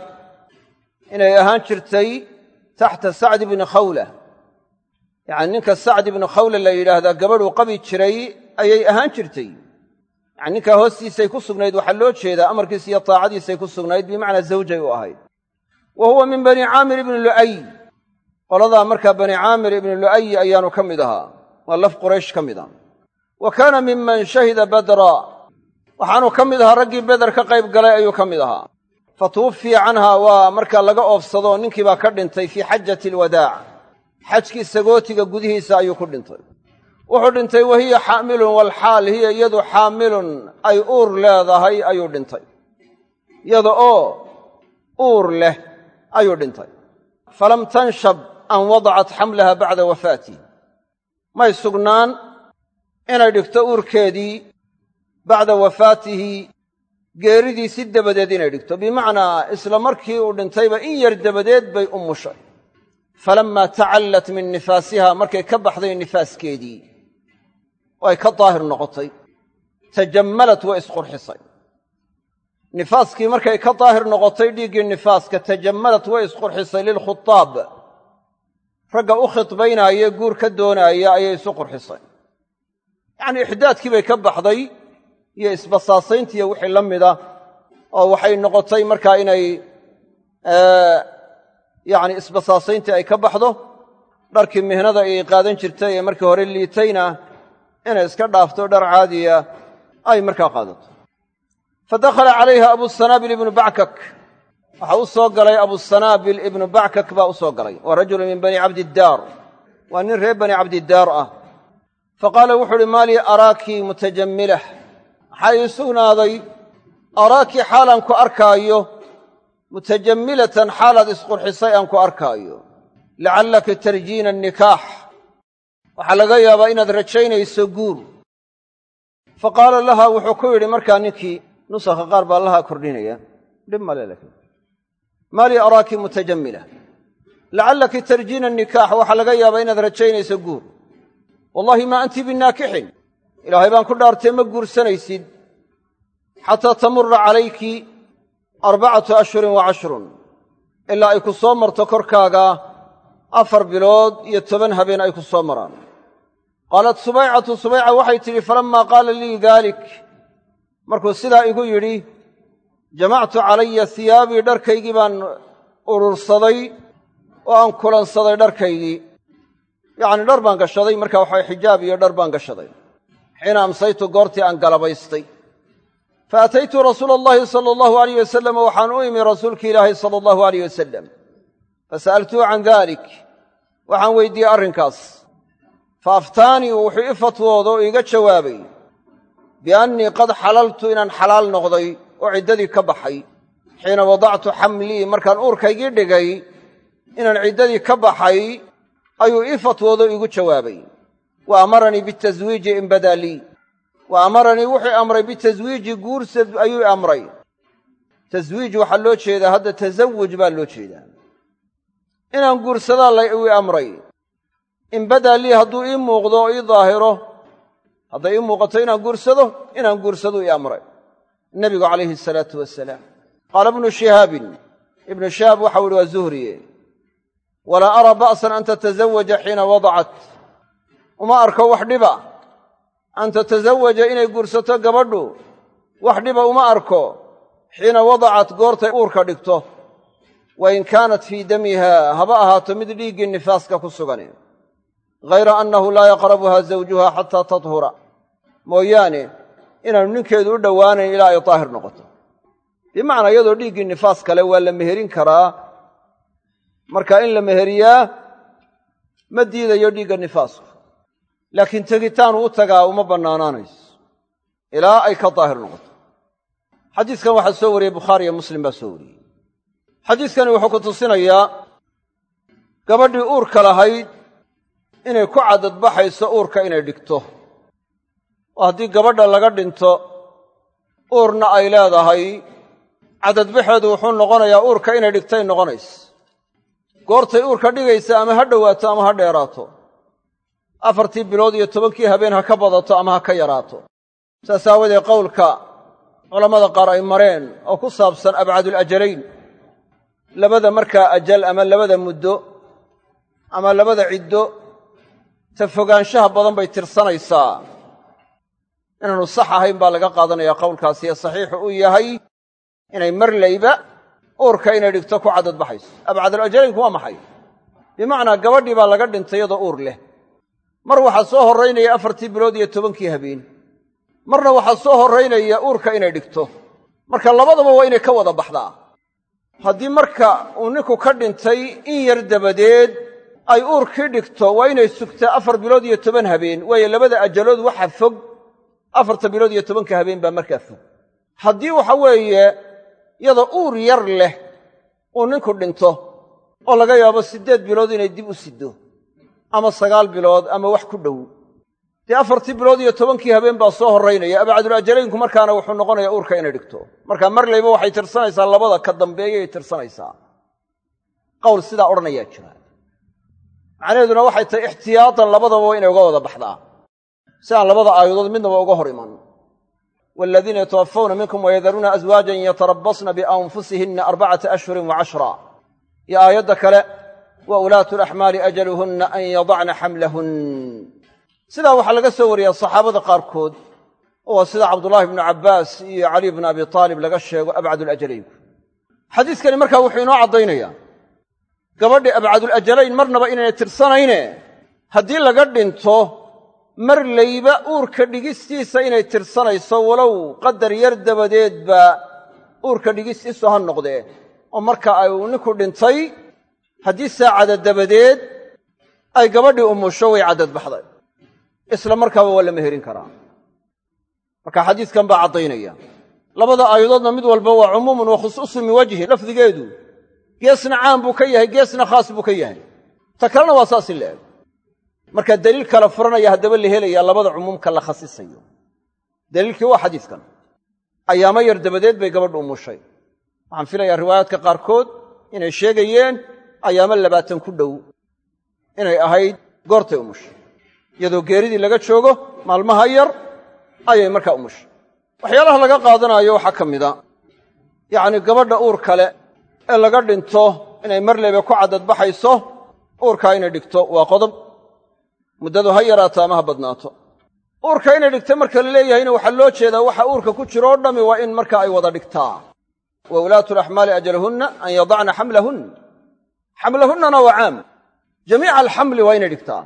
inay ahaan jirtay taxta sacdi bni khawlah yacani ninka sacd ibnu khawla la yidhaahdaa gabadhuu qabi jiray ayay ahaan jirtay yani ninkaa hoostiisay ku sugnayd waxaa loo jeedaa amarkiis iyo taacadiisay ku sugnayd bimacnaa zawjay u ahayd wa huwa min bani caamir ibni lu'ay qoladaa markaa bani caamir ibni lu'ay ayaanu ka mid ahaa. Waa laf quraysh ka mid a wa kaana miman shahida badra waxaanu ka mid ahaa raggii beder ka qayb galay ayuu ka mid ahaa. Fa tuwuffiya canha waa markaa laga oofsadoo ninkii baa ka dhintay fii xajati alwadaac xajkii sagootiga gudihiisa ayuu ku dhintay. Wuxuu dhintay wa hiya xaamilun walxaal hiya iyadu xaamilun ay uur leedahay ayuu dhintay. Iyada oo uur leh ayuu dhintay. Falam tanshab an wadacat xamlaha bacda wafaatih may sugnaan inay dhigto uurkeedii bacda wafaatihi geeridiisi dabadeed inay dhigto. Bimacnaa isla markii uu dhintayba in yar dabadeed bay u mushay. Falammaa tacallat min nifaasiha markay ka baxday nifaaskeedii oo ay ka daahir noqotay. Tajammalat way isqurxisay. Nifaaskii markay ka daahir noqotay dhiiggii nifaaska tajammalat way isqurxisay lilkhutaab ragga u khidbaynaaya guur ka doonaaya ayay isu qurxisay. Yacnii ixdaadkii bay ka baxday iyo isbasaasayntiiyo wixii la mida oo waxay noqotay markaa inay yacni isbasaasayntii ay ka baxdo dharkii mihnada ay qaadan jirtay ee markii hore liitayna inay iska dhaafto dhar caadiya ay markaa qaadato. Fa dakhala calayha abusanaabil ibnu backak waxaa u soo galay abusanaabil ibnu backak baa u soo galay. Waa rajulu min bani cabdiddaar waa nin reer bani cabdiddaar ah. Fa qaala wuxuu uhi maalii araakii mutajammilah maxaa ii sugnaaday araakii xaalaan ku arkaayo mutajammilatan xaalaad isqurxisay aan ku arkaayo. Lacallaka tarjiina annikaax waxaa laga yaabaa inaad rajaynayso guur fa qaala laha wuxuu ku yidhi markaa ninkii nusakha qaar baa lahaa kordhinaya. Dhib male maalii araaki mutajammila? Lacallaki tarjiina annikaax waxaa laga yaabaa inaad rajaynayso guur. Wallaahi maa anti binaakixin ilaahay baan ku dhaartee ma guursanaysid. Xataa tamura calayki arbacatu ashhurin wa cashrun. Ilaa ay ku soo marto korkaaga afar bilood iyo toban habeen ay ku soo maraan. Qaalat subaycatu subayca waxay tidhi falammaa qaala lii daalik markuu sidaa igu yidhi jamactu calaya hiyaabii dharkaygii baan urursaday oo aan kulansaday dharkaygii. Yacnii dhar baan gashaday marka waxaa xijaab iyo dhar baan gashaday. Xiina amsaytu goortii aan galabaystay. Fa ataytu rasuula allahi sala allahu alayh wasalam waxaan u imi rasuulki ilaahay sala allahu alayh wasalam fasa'altuhu can dalik waxaan weydiiyey arrinkaas. Fa aftaanii wuxuu i fatwooda oo iiga jawaabay biannii qad xalaltu inaan xalaal noqday oo ciddadii ka baxay. Xiina wadactu xamlii markaan uurkaygii dhigay inaan ciddadii ka baxay ayuu ii fatwoodo iigu jawaabay. Wa amaranii bitaswiiji in badaa lii. Wa amaranii wuxuu amray bitaswiiji guursad ayuu amray. Taswiij waxaa loo jeedaa hadda tasawuj baa loo jeedaa. Inaan guursadaa la ii amray. In badaa lii hadduu ii muuqdo oo ii daahiro. Hadday ii muuqato inaan guursado inaan guursaduu ii amray nebigu calayhi asalaatu wasalaam qaala ibnu shihaabin ibnu shihaab waxau ihi waa zuhriye walaa araa ba'san an tatazawaja xiina wadacat. Uma arko wax dhiba. An tatazawaja inay guursato gabadhu. Wax dhiba uma arko. Xiina wadacat goortay uurka dhigto. Wa in kaanat fii damiha haba ahaato mid dhiiggii nifaaska ku sugani. Hayra annahu laa yaqrabuha zawjuha xataa tathura. Mooyaane inaanu ninkeedu u dhowaanayn ilaa ay daahir noqoto. Bimacnaa iyadoo dhiiggii nifaas kale waa la meherin karaa marka in la meheriyaa ma diidayo dhiigga nifaasku laakiin tegitaanu u tagaa uma bannaanaanayso ilaa ay ka daahir noqoto. Xadiiskan waxaa soo wariyey bukhaariyo muslim baa soo wariyey. Xadiiskani wuxuu ku tusinayaa gabadhii uurka lahayd inay ku caddadbaxayso uurka inay dhigto oo haddii gabadha laga dhinto uurna ay leedahay caddadbaxeedu wuxuu noqonayaa uurka inay dhigtay noqonaysa goortay uurka dhigaysa ama ha dhowaato ama ha dheeraato. Afartii bilood iyo tobankii habeen ha ka badato ama ha ka yaraato. Saas aawadee qowlka culammada qaar ay mareen oo ku saabsan abcadulajalayn labada markaa ajal ama labada muddo ama labada ciddo ta fogaanshaha badan bay tirsanaysaa inaanu sax ahayn baa laga qaadanayaa qowlkaasi ee saxiixu uu yahay inay marlayba uurka inay dhigto ku caddadbaxayso abcadulajalaynku waa maxay? Bimacnaa gabadhii baa laga dhintay iyadoo uur leh. Mar waxaa soo horraynaya afartii bilood iyo tobankii habeen. Marna waxaa soo horraynaya uurka inay dhigto. Marka labadaba waa inay ka wada baxdaa. Haddii marka uu ninku ka dhintay in yar dabadeed ay uurkii dhigto waa inay sugtaa afar bilood iyo toban habeen. Waayo labada ajalood waxa fog afarta bilood iyo tobanka habeen baa markaa fog. Haddii waxa weeye iyadoo uur yar leh uu ninku dhinto oo laga yaabo siddeed bilood inay dib u siddo ama sagaal bilood ama wax ku dhow dee afartii bilood iyo tobankii habeen baa soo horraynaya abcadulajalaynku markaana wuxuu noqonayaa uurka inay dhigto. Marka marlayba waxay tirsanaysaa labada ka dambeeyay tirsanaysaa. Qowl sidaa odhanayaa jira. Macnaheeduna waxay tahay ixtiyaatan labadaba waa inay uga wada baxdaa si aan labada aayadood midnaba uga hor iman. Waaladiina yatawaffawna minkum wayadaruuna aswaajan yatarabbasna bianfusihinna arbacata ashhurin wa cashra. Iyo aayadda kale wa ulaatu laxmaali ajaluhunna an yadacna xamlahun. Sidaa waxaa laga soo wariyaa saxaabada qaarkood oo sida cabdullaahi bnu cabbaas iyo caliy bnu abi taalib laga sheego abcadulajalaynku xadiiskani markaa wuxuu inoo caddaynayaa gabadhii abcadulajalayn marnaba inaynay tirsanayne haddii laga dhinto mar layba uurka dhigistiisa inay tirsanayso walow qadar yar dabadeedba uurka dhigistiisu ha noqdee oo marka ay ninku dhintay haddii saacada dabadeed ay gabadhii umusho way caddadbaxday isla markaaba waa la meherin karaa. Marka xadiidkan baa caddaynaya. Labada aayadoodna mid walba waa cumuumun wa khusuusun min wajhi lafdigeedu. Geesna caam buu ka yahay geesna khaas buu ka yahay. Ta kalena waa saas in la eg marka daliil kala furanaya haddaba la helayaa labada cumuumka la khasisayo daliilkii waa xadiidkan. Ayaamo yar dabadeed bay gabadhu umushay waxaan filayaa riwaayaadka qaarkood. Inay sheegayeen ayaamo labaatan ku dhow inay ahayd goortay umushay iyadoo geeridii laga joogo maalmaha yar ayay markaa umushay waxyaalaha laga qaadanaayo waxaa ka mida yacni gabadha uur kale ee laga dhinto inay marleyba ku caddadbaxayso uurkaa inay dhigto waa qodob muddadu ha yaraato ama ha badnaato. Uurka inay dhigto marka la leeyahayna waxaa loo jeedaa waxa uurka ku jiro o dhammi waa in marka ay wada dhigtaa. Wa ulaatu laxmaali ajalahunna an yadacna xamlahun. Xamlahunnana waa caam. Jamiica alxamli waa inay dhigtaa.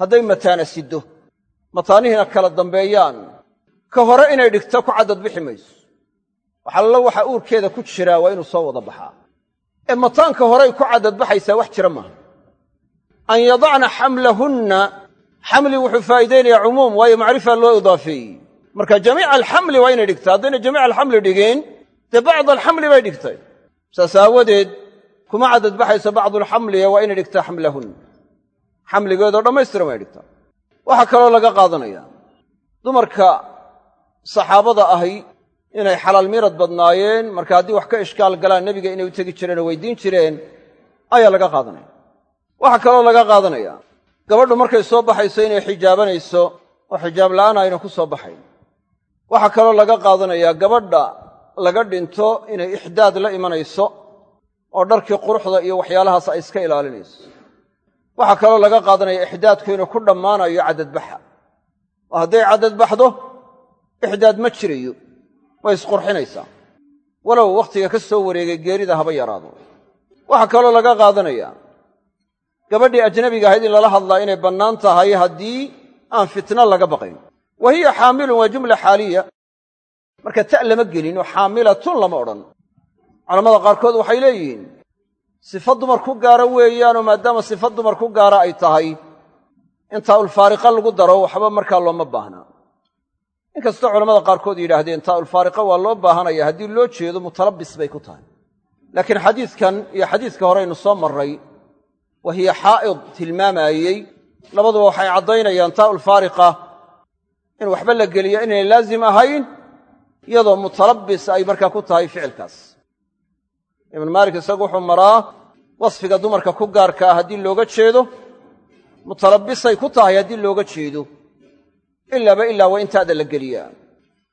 Hadday mataana siddo mataanihiina kala dambeeyaan. Ka hore inay dhigto ku caddadbixi mayso. Waxallo waxa uurkeeda ku jiraa waa inuu soo wada baxaa. Ee mataanka horey ku caddadbaxaysaa wax jira maaha. An yadacna xamlahunna xamli wuxuu faa'iidaynayaa cumuum waayo macrifa loo idaafeeyey. Marka jamiica alxamli waa inay dhigtaa. Haddayna jamiica alxamli dhigin dee bacd alxamli bay dhigtay. Saas aawadeed kuma caddadbaxayso bacdulxamliga waa inay dhigtaa xamlahun. Xamligeedoo dhammaystiran way dhigtaa. Waxaa kaloo laga qaadanaya dumarka saxaabada ahi inay xalaal miirad badnaayeen marka haddii wax ka ishkaal galaan nebiga inay u tegi jireen oo weydiin jireen ayaa laga qaadanaya. Waxaa kaloo laga qaadanaya gabadhu markay soo baxayso inay xijaabanayso oo xijaab la'aan ayna ku soo baxayn. Waxaa kaloo laga qaadanayaa gabadha laga dhinto inay ixdaad la imanayso oo dharkii quruxda iyo waxyaalahaas ay iska ilaalinayso. Waxaa kaloo laga qaadanaya ixdaadku inuu ku dhammaanayo caddadbaxa. Oo hadday caddadbaxdo ixdaad ma jirayo way isqurxinaysaa. Walow wakhtiga ka soo wareegay geerida haba yaraado. Waxaa kaloo laga qaadanayaa gabadhii ajnabiga ahayd in lala hadlaa inay bannaan tahay haddii aan fitna laga baqayn. Wa hiya xaamilun waa jumla xaaliya. Marka ta' lama gelin oo xaamilatun lama odhan. Culammada qaarkood waxay leeyihiin sifa dumar ku gaara weeyaanoo maadaama sifa dumar ku gaara ay tahay intaa ulfaariqa lagu daro waxba markaa looma baahnaa inkastoo culamada qaarkood yidhaahdeen taa ulfaariqa waa loo baahanaya haddii loo jeedo mutalabbis bay ku tahay. Laakiin xadiidkan iyo xadiiska horeynu soo marray wa hiya xaa'id tilmaamaayey labaduba waxay caddaynayaan taa ulfaariqa in waxba la geliyo inaynay laazim ahayn iyadoo mutalabbis ay markaa ku tahay ficilkaas. Ibnu maalik isagu wuxuu maraa wasfiga dumarka ku gaarka ah haddii looga jeedo mutalabbisay ku tahay haddii looga jeedo. Ilaaba ilaa waa intaada la geliyaa.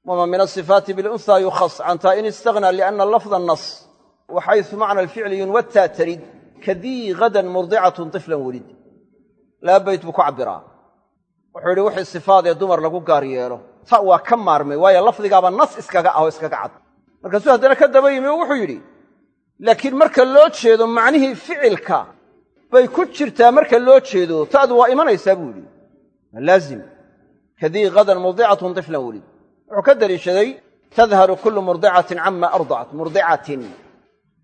Wama min asifaati bilunha yukhas cantaa in istaghnaa lianna lafda nas wa xaysu macna alficli yunwataa tarid kadii hadan murdicatun tiflan welid laba bayt buu ku cabbiraa wuxuu yidhi wixii sifaadee dumar lagu gaar yeelo ta waa ka maarmay waayo lafdigaaba nas iskaga ah oo iskaga cad markaasuu haddana ka daba yimi oo wuxuu yidhi laakiin marka loo jeedo macnihii ficilka bay ku jirtaa marka loo jeedo ta'du waa imanaysaa buu yidhi laazim kadii hadan murdicatun tiflan welid wuxuu ka daliishaday tadharu kullu murdicatin cama ardacat murdicatin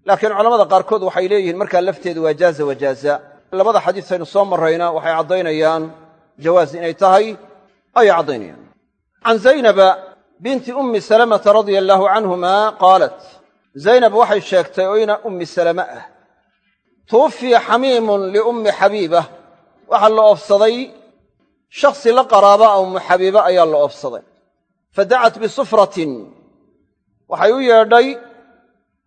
laakiin culamada qaarkood waxay leeyihiin markaa lafteedu waa jaaza wajaaza labada xadiis aynu soo marrayna waxay caddaynayaan jawaaz inay tahay ayay caddaynayaan. Can zaynaba binti ummi salamata radia allaahu canhuma qaalat zaynab waxay sheegtay oo ina ummi salame ah. Tuwaffiya xamiimun liummi xabiibah. Waxaa la oofsaday shakhsi la qaraaba a ummu xabiiba ayaa la oofsaday. Fa dacat bisufratin waxay u yeedhay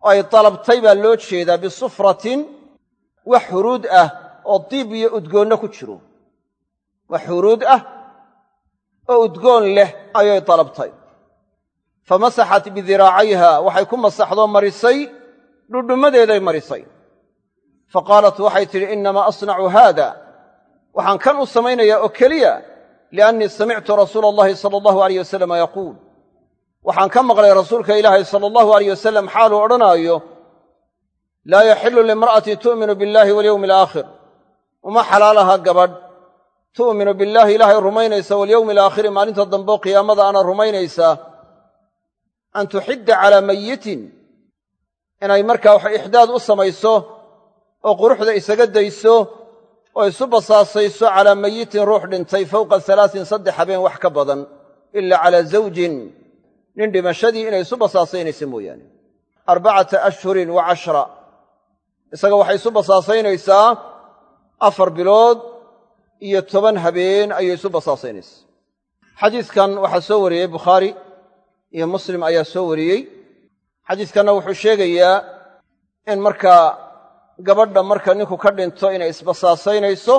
oo ay dalabtay baa loo jeedaa bisufratin wax huruud ah oo diib iyo udgoonna ku jiro. Wax huruud ah oo udgoon leh ayay dalabtay. Fa masaxat bidiraacayha waxay ku masaxdoo marisay dhudhummadeeday marisay. Fa qaalat waxay tidhi innamaa asnacu haada. Waxaan kan u samaynayaa oo keliya liannii samictu rasuula allahi sala allahu alayh wasalama yaquul waxaan ka maqlay rasuulka ilaahay sala allahu alayh wasalam xaaluu odhanaayo laa yaxilu limra'ati tu'minu billahi walyowmi alaakhir uma xalaalaha gabadh tu'minu billaahi ilaahay rumaynaysa walyowmi alaakhiri maalinta dambeo qiyaamada ana rumaynaysaa an tuxidda calaa mayitin inay markaa wax ixdaad u samayso oo quruxda isaga dayso oo isu basaasayso calaa mayitin ruux dhintay fowqa halaasin saddex habeen wax ka badan ila calaa zawjin nin dhimashadii inay isu basaasaynaysa mooyaane. Arbacata ashhurin wa cashra. Isaga waxay isu basaasaynaysaa afar bilood iyo toban habeen ayay isu basaasaynaysaa xadiidkan waxaa soo wariyey bukhaari iyo muslim ayaa soo wariyey. Xadiidkanna wuxuu sheegayaa in markaa gabadha marka ninku ka dhinto inay isbasaasaynayso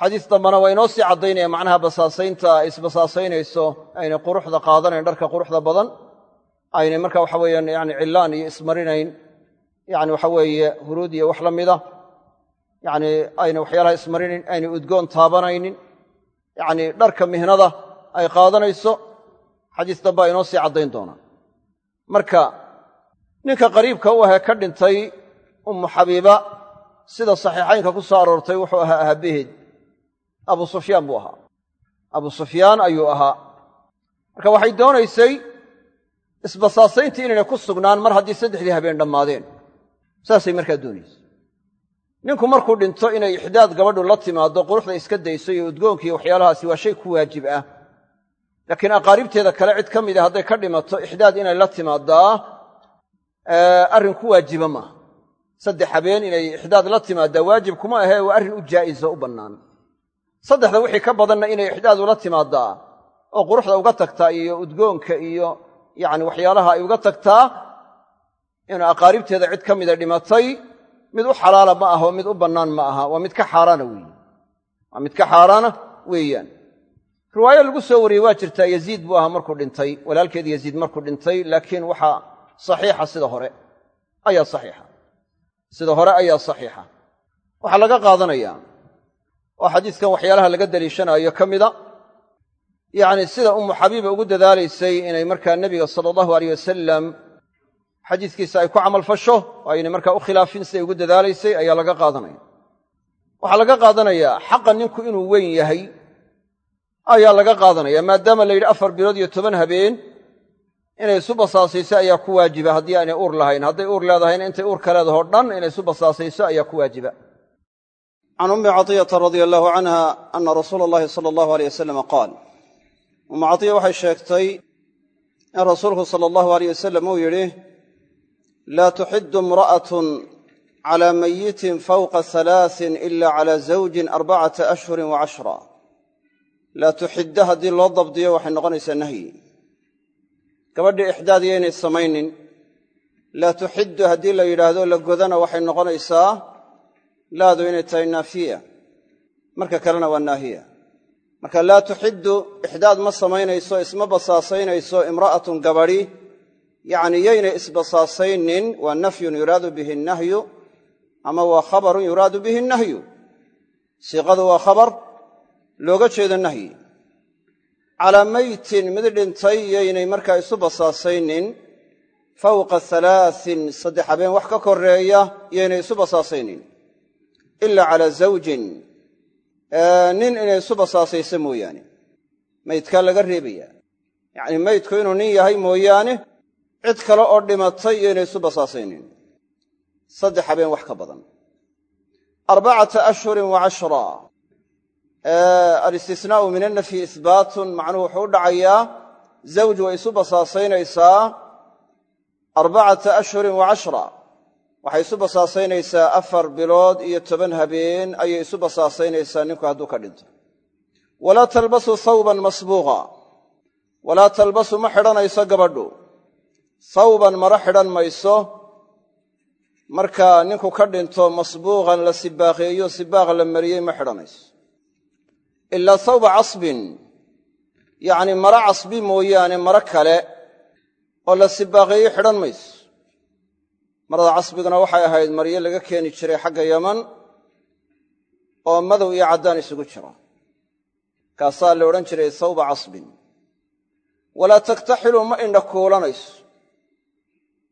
xadiis dambana waa inoo sii caddaynaya macnaha basaasaynta ay isbasaasaynayso aynay quruxda qaadanayn dharka quruxda badan aynay marka waxa weeyaan yani cillaan iyo ismarinayn yani waxa weeye huruud iyo wax la mida yani aynay waxyaalaha ismarinayn aynay udgoon taabanaynin yani dharka mihnada ay qaadanayso xadiis dambaa inoo sii caddayn doonaa marka ninka qariibka u ahee ka dhintay ummu xabiiba sida saxiixaynka ku soo aroortay wuxuu ahaa aabbaheed abu sufyaan buu ahaa. Abu sufyaan ayuu ahaa. Marka waxay doonaysay isbasaasayntii inaynay ku sugnaan mar haddii saddexdii habeen dhammaadeen. Saasay markaa doonaysay ninku markuu dhinto inay ixdaad gabadhu la timaaddo quruxda iska dayso iyo udgoonkiiyo waxyaalahaasi waa shay ku waajib ah. Laakiin aqaaribteeda kale cid ka mida hadday ka dhimato ixdaad inay la timaaddaa arrin ku waajiba maaha. Saddex habeen inay ixdaad la timaaddaa waajib kuma ahee waa arrin u jaa'iso u bannaan saddexda wixii ka badanna inay ixdaad ula timaaddaa oo quruxda uga tagtaa iyo udgoonka iyo yacni waxyaalaha ay uga tagtaa inuu aqaaribteeda cid ka mida dhimatay mid u xalaala ma aha oo mid u bannaan ma aha waa mid ka xaaraana weeye. Waa mid ka xaaraana weeyaan. Riwaayo lagu soo wariyey waa jirtaa yaziid buu ahaa markuu dhintay walaalkeed yaziid markuu dhintay laakiin waxaa saxiixa sida hore ayaa saxiixa. Sida hore ayaa saxiixa. Waxaa laga qaadanayaa oo xadiiskan waxyaalaha laga daliishanaayo ka mida yacni sida ummu xabiiba ugu dadaalaysay inay markaa nebiga sala allahu aleyh wasalam xadiiskiisa ay ku camalfasho oo aynay markaa u khilaafin siday ugu dadaalaysay ayaa laga qaadanaya. Waxaa laga qaadanayaa xaqa ninku inuu weyn yahay ayaa laga qaadanaya maadaama la yidhi afar bilood iyo toban habeen inay isu basaasayso ayaa ku waajiba haddii aanay uur lahayn. Hadday uur leedahayna intay uurka leedahoo dhan inay isu basaasayso ayaa ku waajiba can ummi caطiyata radia allahu canha ana rasuula allahi sala allahu aleyh wasalama qaal ummu catiya waxay sheegtay in rasuulku sala allahu aleyh wasalam uu yidhi laa tuxiddu imra'atun cala mayitin fawqa halaasin ila cala zawjin arbacata ashhurin wa cashra laa tuxidda haddii loo dabdiyo waxay noqonaysaa nahyi gabadhii ixdaad yaynay samaynin laa tuxiddu haddii la yidhaahdo la laadu inay tahay naafiya. Marka kalena waa naahiya. Marka laa tuxiddu ixdaad ma samaynayso isma basaasaynayso imra'atun gabadhi. Yacni yaynay isbasaasaynin waa nafyun yuraadu bihi nahyu ama waa khabarun yuraadu bihi nahyu. Siiqadu waa khabar looga jeedo nahyi. Calaa maytin mid dhintay yaynay markaa isu basaasaynin fawqa halaasin saddex habeen wax ka koreeya yaynay isu basaasaynin ila calaa zawjin. Nin inay isu basaasayso mooyaane. Maydkaa laga reebaya. Yacnii maydku inuu nin yahay mooyaane cid kale oo dhimatay yaynay isu basaasaynin saddex habeen wax ka badan. Arbacata ashhurin wa cashra. Alistisnaa'u min annafyi ihbaatun macnuhu wuxuu u dhacayaa zawj way isu basaasaynaysaa arbacata ashhurin wa cashra waxay isu basaasaynaysaa afar bilood iyo toban habeen ayay isu basaasaynaysaa ninku hadduu ka dhinto. Walaa talbasu thawban masbuuqa. Walaa talbasu ma xidhanayso gabadhu. Thawban maro xidhan mayso. Marka ninku ka dhinto masbuuqan la sibaaqeeyo sibaaq la mariyey ma xidhanayso. Ilaa thawba casbin. Yacni maro casbi mooyaane maro kale oo la sibaaqeeyo xidhan mayso marada casbiguna waxay ahayd maryo laga keeni jiray xagga yaman oo madow iyo caddaan isugu jira kaasaa la odhan jiray thawba casbin. Walaa taktaxilu ma indha kuulanayso.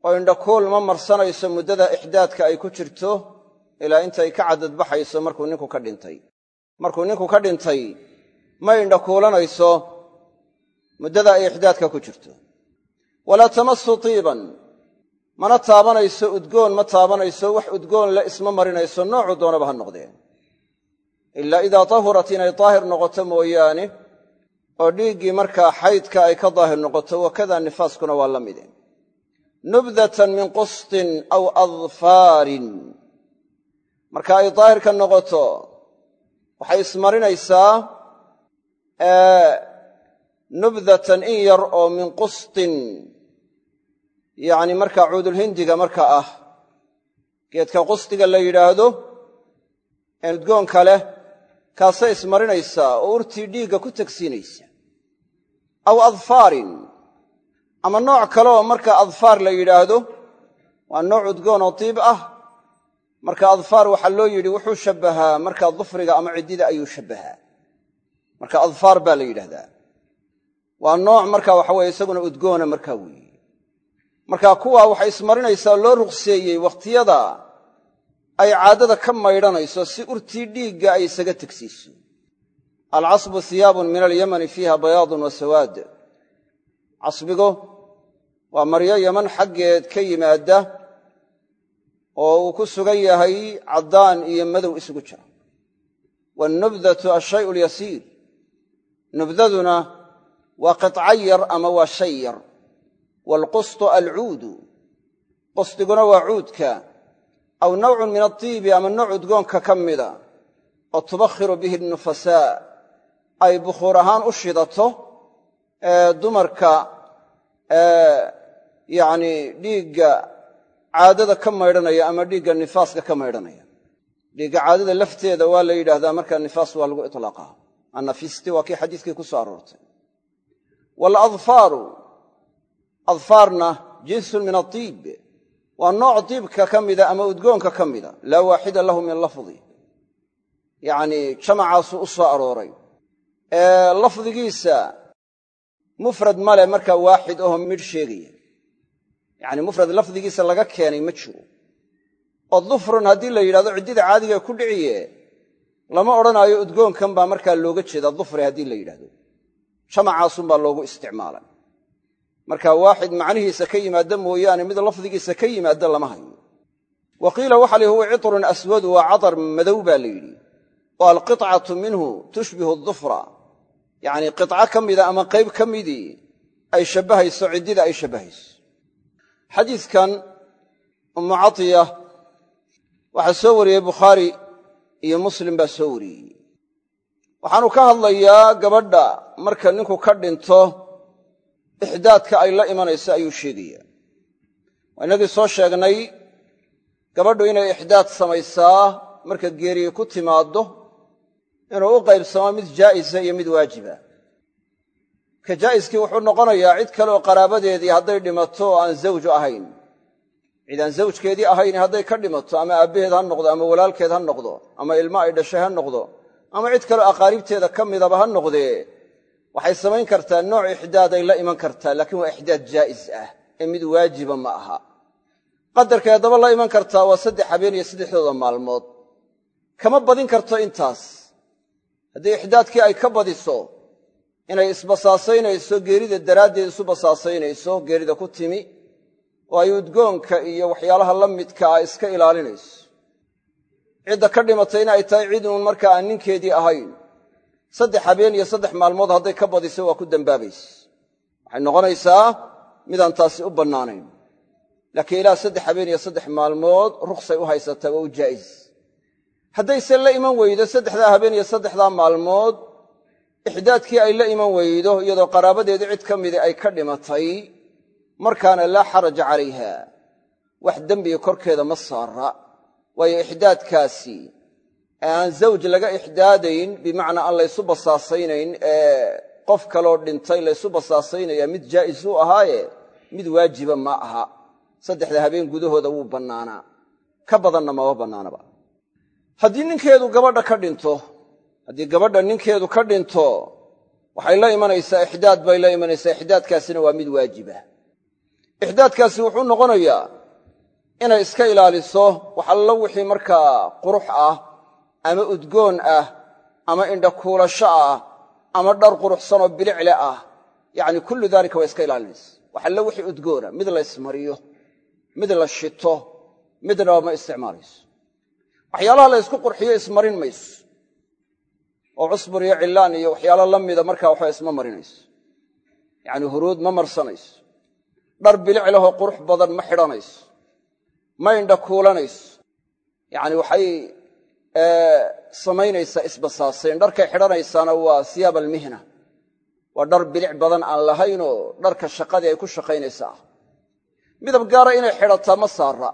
Oo indhakuul ma marsanayso muddada ixdaadka ay ku jirto ilaa intay ka caddadbaxayso markuu ninku ka dhintay. Markuu ninku ka dhintay ma indhakuulanayso muddada ay ixdaadka ku jirto. Walaa tamasu tiiban mana taabanayso udgoon ma taabanayso wax udgoon le isma marinayso noocu doonaba ha noqdee ilaa idaa tahurat inay daahir noqoto mooyaane oo dhiiggii markaa xaydka ay ka daahir noqoto wakadaa nifaaskuna waa la mide nubdatan min qustin aw adfaarin. Marka ay daahirka noqoto waxay ismarinaysaa nubdatan in yar oo min qustin yacni markaa cuudulhindiga marka ah geedka qustiga la yidhaahdo ee udgoonka leh kaasay ismarinaysaa oo urtii dhiigga ku tegsiinaysa aw adfaarin ama nooc kale oo marka adfaar la yidhaahdo waa nooc udgoon oo tiib ah. Marka adfaar waxaa loo yidhi wuxuu shabbahaa marka dufriga ama ciddida ayuu shabbahaa. Marka adfaar baa la yidhahdaa waa nooc marka waxa weye isaguna udgoona markaa weeye marka kuwaa waxay ismarinaysaa loo ruqseeyey wakhtiyada ay caadada ka maydhanayso si urtii dhiigga ay isaga tegsiiso. Alcasbu hiyaabun min alyamani fiiha bayaadun wa sawaad. Casbigu waa maryo yaman xaggeed ka yimaadda oo uu ku sugan yahay caddaan iyo madow isugu jira. Wannubdatu ashayu alyasiir nubdaduna waa qitca yar ama waa shay yar waalqustu alcuudu qusdiguna waa cuudka aw nawcun min altiibi ama nooc udgoonka ka mida oo tubakhiru bihi nufasaa ay bukhuur ahaan u shidato dumarka yacni dhiigga caadada ka maydhanaya ama dhiigga nifaaska ka maydhanaya dhiigga caadada lafteeda waa la yidhaahdaa markaa nifaas waa lagu iطlaaqaa annafisti waa ku soo aroortay adfaarna jinsun min aiib waa nooc diibka ka mida ama udgoonka ka mida. Laa waaxida lahu min lafdi. Yacnii jamacaasuu u soo arooray. Lafdigiisa mufrad male markaa waaxid aho midh sheegaya. Yacni mufrad lafdigiisa laga keenay ma jiro. Oo dufrun haddii la yidhahdo ciddida caadiga ku dhiciye lama odhanaayo udgoonkan baa markaa looga jeedaa dufri haddii la yidhahdo. Jamacaasunbaa loogu isticmaalay marka waaxid macnihiisa ka yimaadda mooyaane mid lafdigiisa ka yimaadda lama hayo wa qiila waxa li huwa citrun aswadu waa cadar madow baa la yidhi. Oo alqicatu minhu tushbihu dufra yacnii qica ka mida ama qayb ka midii ay shabbahayso ciddida ay shabbahayso xadiidkan ummu catiya waxaa soo wariyey bukhaari iyo muslim baa soo wariyey. Waxaanu ka hadlayaa gabadha marka ninku ka dhinto ixdaadka ay la imanayso ayuu sheegayaa waa innagii soo sheegnay gabadhu inay ixdaad samaysaa marka geeriye ku timaaddo inuu u qaybsamo mid jaa'isa iyo mid waajiba. Ka jaa'iskii wuxuu noqonayaa cid kale oo qaraabadeedii hadday dhimato oo aan zawju ahayn. Cid aan zawjkeedii ahayn hadday ka dhimato ama aabbaheed ha noqdo ama walaalkeed ha noqdo ama ilmo ay dhashay ha noqdo ama cid kaleo aqaaribteeda ka midaba ha noqdee waxay samayn kartaa nooc ixdaaday la iman kartaa laakiin waa ixdaad jaa'is ah ee mid waajiba ma aha. Qadarkay haddaba la iman kartaa waa saddex habeen iyo saddexdooda maalmood. Kama badin karto intaas. Haddii ixdaadkii ay ka badiso inay isbasaasaynayso geerida daraaddeed isu basaasaynayso geerida ku timi oo ay udgoonka iyo waxyaalaha la midka ah iska ilaalinayso. Cidda ka dhimatayna ay tahay cid uun markaa aan ninkeedii ahayn saddex habeen iyo saddex maalmood hadday ka badiso waa ku dembaabayse waxay noqonaysaa midaan taasi u bannaanayn. Laakiin ilaa saddex habeen iyo saddex maalmood ruksay u haysataa waa u jaa'is haddayse la iman weydo saddexdaa habeen iyo saddexdaa maalmood ixdaadkii ay la iman weydo iyadoo qaraabadeedii cid ka midii ay ka dhimatay markaana laa xaraja calayha wax dembiga korkeeda ma saara waayo ixdaadkaasi aan zawj laga ixdaadayn bimacnaa aan laysu basaasaynayn ee qof kaloo dhintay laysu basaasaynaya mid jaa'is u ahaaye mid waajiba ma aha. Saddexda habeen gudahooda wuu bannaanaa. Ka badanna maba bannaanaba. Haddii ninkeedu gabadha ka dhinto haddii gabadha ninkeedu ka dhinto waxay la imanaysaa ixdaad bay la imanaysaa ixdaadkaasina waa mid waajiba. Ixdaadkaasi wuxuu noqonayaa inay iska ilaaliso wax allo wixii markaa qurux ah ama udgoon ah ama indhakuulasho ah ama dhar quruxsanoo bilicle ah. Yacni kullu daalika waa iska ilaalinaysa. Wax allo wixii udgoona mid la ysmariyo mid la shito midnaba ma isticmaalayso. Waxyaalaha la ysku qurxiyo ismarin mayso. Oo cusbur iyo cillaan iyo waxyaalo la mida markaa waxba isma marinayso. Yacni huruud ma marsanayso. Dhar bilic lehoo qurux badan ma xidhanayso. Ma indha kuulanayso. Yacni waxay samaynaysaa isbasaasayn dharkay xidhanaysaana waa siyaab almihna waa dhar bilic badan aan lahaynoo dharka shaqadii ay ku shaqaynaysa midab gaara inay xidhataa ma saara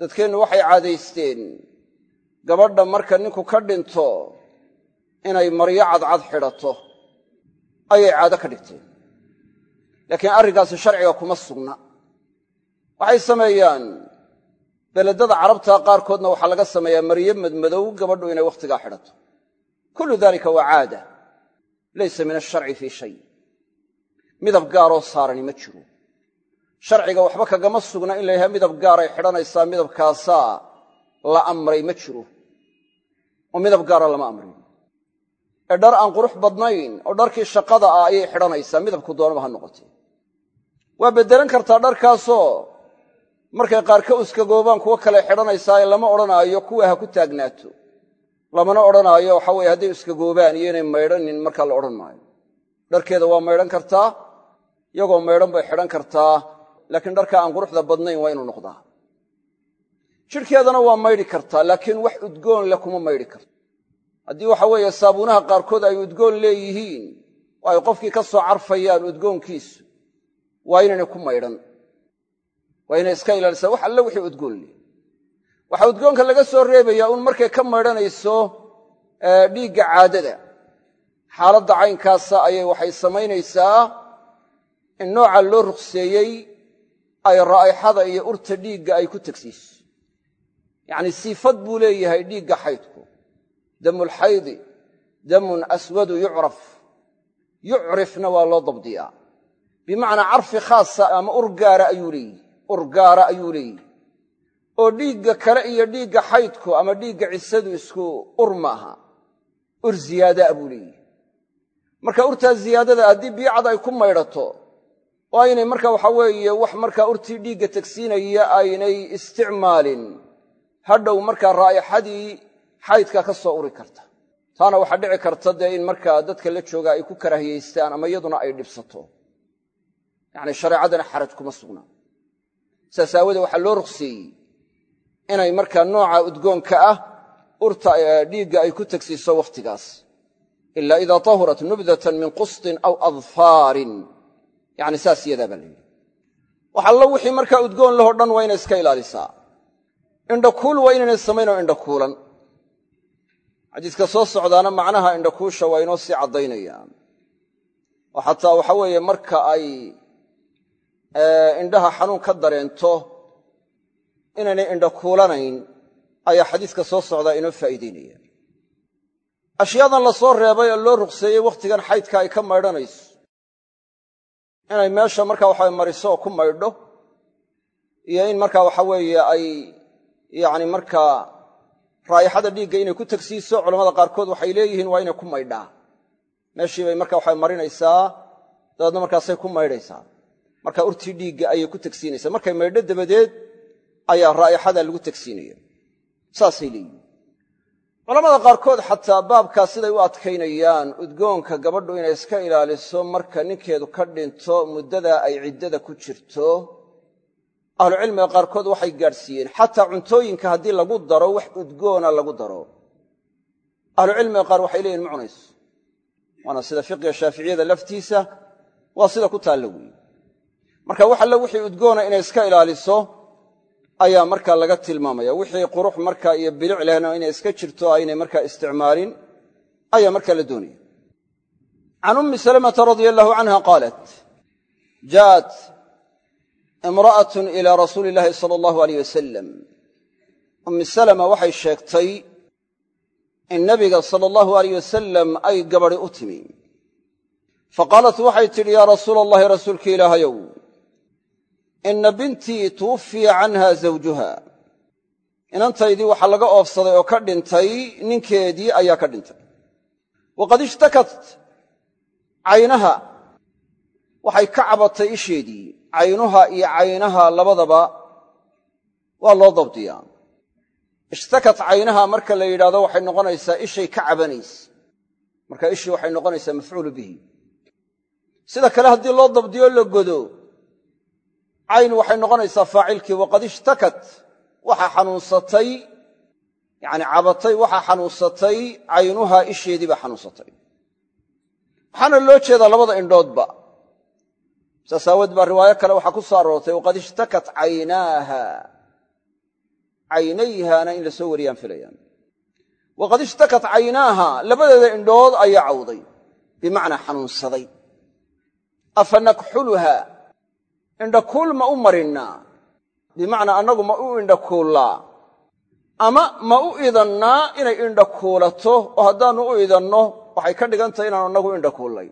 dadkeennu waxay caadaysteen gabadha marka ninku ka dhinto inay maryo cadcad xidhato ayay caado ka dhigteen. Laakiin arrinkaasi sharciga kuma sugna. Waxay sameeyaan beledada carabtaa qaarkoodna waxaa laga sameeyaa maryo madmadow gabadhu inay wakhtigaa xidhato. Kullu dalika waa caada. Laysa min asharci fii shay. Midab gaaroo saarani ma jiro. Sharciga waxba kagama sugna in la yidhaha midab gaaray xidhanaysaa midabkaasaa la amray ma jiro. Oo midab gaara lama amrin ee dhar aan qurux badnayn oo dharkii shaqada ah ayay xidhanaysaa midabku doonaba ha noqotee. Waa beddelan kartaa markay qaar ka uskagoobaan kuwo kale xidhanaysaa lama odhanaayo kuwa ha ku taagnaato lamana odhanaayo waxa weye hadday iskagoobaan iyo inay maydhanin markaa la odhan maayo. Dharkeeda waa maydhan kartaa iyagoo maydhan bay xidhan kartaa laakiin dharka aan quruxda badnayn waa inuu noqdaa. Jidhkeedana waa maydhi kartaa laakiin wax udgoon leh kuma maydhi karto haddii waxa weeye saabuunaha qaarkood ay udgoon leeyihiin oo ay qofkii ka soo carfayaan udgoonkiisu waa inaynay ku maydhan waa inay iska ilaalisaa. Wax alle wixii udgoon leh waxaa udgoonka laga soo reebayaa uun markay ka maydhanayso dhiigga caadada. Xaaladda caynkaasa ayay waxay samaynaysaa. In nooca loo ruqseeyey ay raa'ixada iyo urta dhiigga ay ku tegsiiso yacnii siifad buu leeyahay dhiigga xaydku. Damulxaydi damun aswadu yucraf. Yucrifna waa loo dabdiyaa. Bimacnaa carfi khaasa ama urgaara ayuu leeyihi urgaara ayuu leeyihi oo dhiigga kale iyo dhiigga xaydku ama dhiigga cisadu isku ur maaha ur ziyaadaa buu leeyihi marka urtaa ziyaadada haddii biicad ay ku maydhato oo aynay marka waxa weeye wax markaa urtii dhiigga tegsiinaya aynay isticmaalin. Hadhow markaa raa'ixadii xaydka ka soo uri karta. Taana waxaa dhici karta dee in markaa dadka la jooga ay ku karaahiyaystaan ama iyaduna ay dhibsato. Yacni shareecadana xaraj kuma sugnaa saas waxaa loo ruqseeyey inay markaa nooca udgoonka ah urta dhiigga ay ku tegsiiso wakhtigaas. Ila ida tahurat nubdatan min qustin aw adfaarin. Yani saas yadaa baa la yidhi. Wixii markaa udgoon lahoo dhan waa inay iska ilaalisaa. Indhakuul waa inaynay samayn oo indhakuulan xadiiska soo socdaana macnaha indhakuusha waa inoo sii caddaynayaan. Oo xataa waxa weeye marka ay indhaha xanuun ka dareento inaynay indhakuulanayn ayaa xadiiska soo socdaa inoo faa'iidaynaya ashyaadan la soo reebay oo loo ruqseeyey wakhtigan xaydka ay ka maydhanayso. Inay meesha marka waxawe mariso oo ku maydho iyo in marka waxa weeye ay yacni markaa raa'ixada dhiigga inay ku tegsiiso culamada qaarkood waxay leeyihiin waa inay ku maydhaa. Meeshii bay marka waxay marinaysaa dabeedna markaasay ku maydhaysaa marka urtii dhiigga ayay ku tegsiinaysaa markay maydho dabadeed ayaa raa'ixada lagu tegsiinaya saasay leeyihiin. Culamada qaarkood xataa baabkaa siday u adkaynayaan udgoonka gabadhu inay iska ilaaliso marka ninkeedu ka dhinto muddadaa ay ciddada ku jirto. Ahlucilmiga qaarkood waxay gaadhsiiyeen xataa cuntooyinka haddii lagu daro wax udgoona lagu daro. Ahlucilmiga qaar waxay leeyihiin ma cunayso. Waana sida fiqiga shaaficiyada laftiisa waa sida ku taalla weeye marka wax alle wixii udgoona inay iska ilaaliso ayaa markaa laga tilmaamaya. Wixii qurux markaa iyo bilic lehna inay iska jirto aynay markaa isticmaalin ayaa markaa la doonaya. Can ummi salamata radia allahu canha qaalat jaءat imra'atun ila rasuuli illaahi sala allahu aleyh wasalam ummi salama waxay sheegtay in nabiga sala allahu aleyh wasalam ay gabadi u timi. Faqaalat waxay tidhi yaa rasuula allahi rasuulki ilaahayow ina bintii tuwuffiya canha zawjuha. Inantaydii waxaa laga oofsaday oo ka dhintay ninkeedii ayaa ka dhintay. Waqad ishtakat caynaha. Waxay ka cabatay isheedii caynuha iyo caynaha labadaba waa loo dabdiyaa. Ishtakat caynaha marka la yidhahdo waxay noqonaysaa ishay ka cabanaysa. Marka ishii waxay noqonaysaa mafcuulu bihi. Sida kale haddii loo dabdiyo la godo cayn waxay noqonaysaa faacilkii waqad ishtakat. Waxaa xanuunsatay yacni cabatay waxaa xanuunsatay caynuhaa isheedii baa xanuunsatay. Waxaana loo jeedaa labada indhoodba. Saas aawood baa riwaayo kale waxaa ku soo aroortay waqad ishtakat caynaaha. Caynayhaana in la soo wariyaan filayaan. Waqad ishtakat caynaaha. Labadeeda indhood ayaa cawday bimacnaa xanuunsaday. Afa nakxuluha indhakuul ma u marinnaa bimacnaa annagu ma u indhakuullaa. Ama ma u idannaa inay indhakuulato oo haddaannu u idanno waxay ka dhigan tahay inaanu annagu indhakuullay.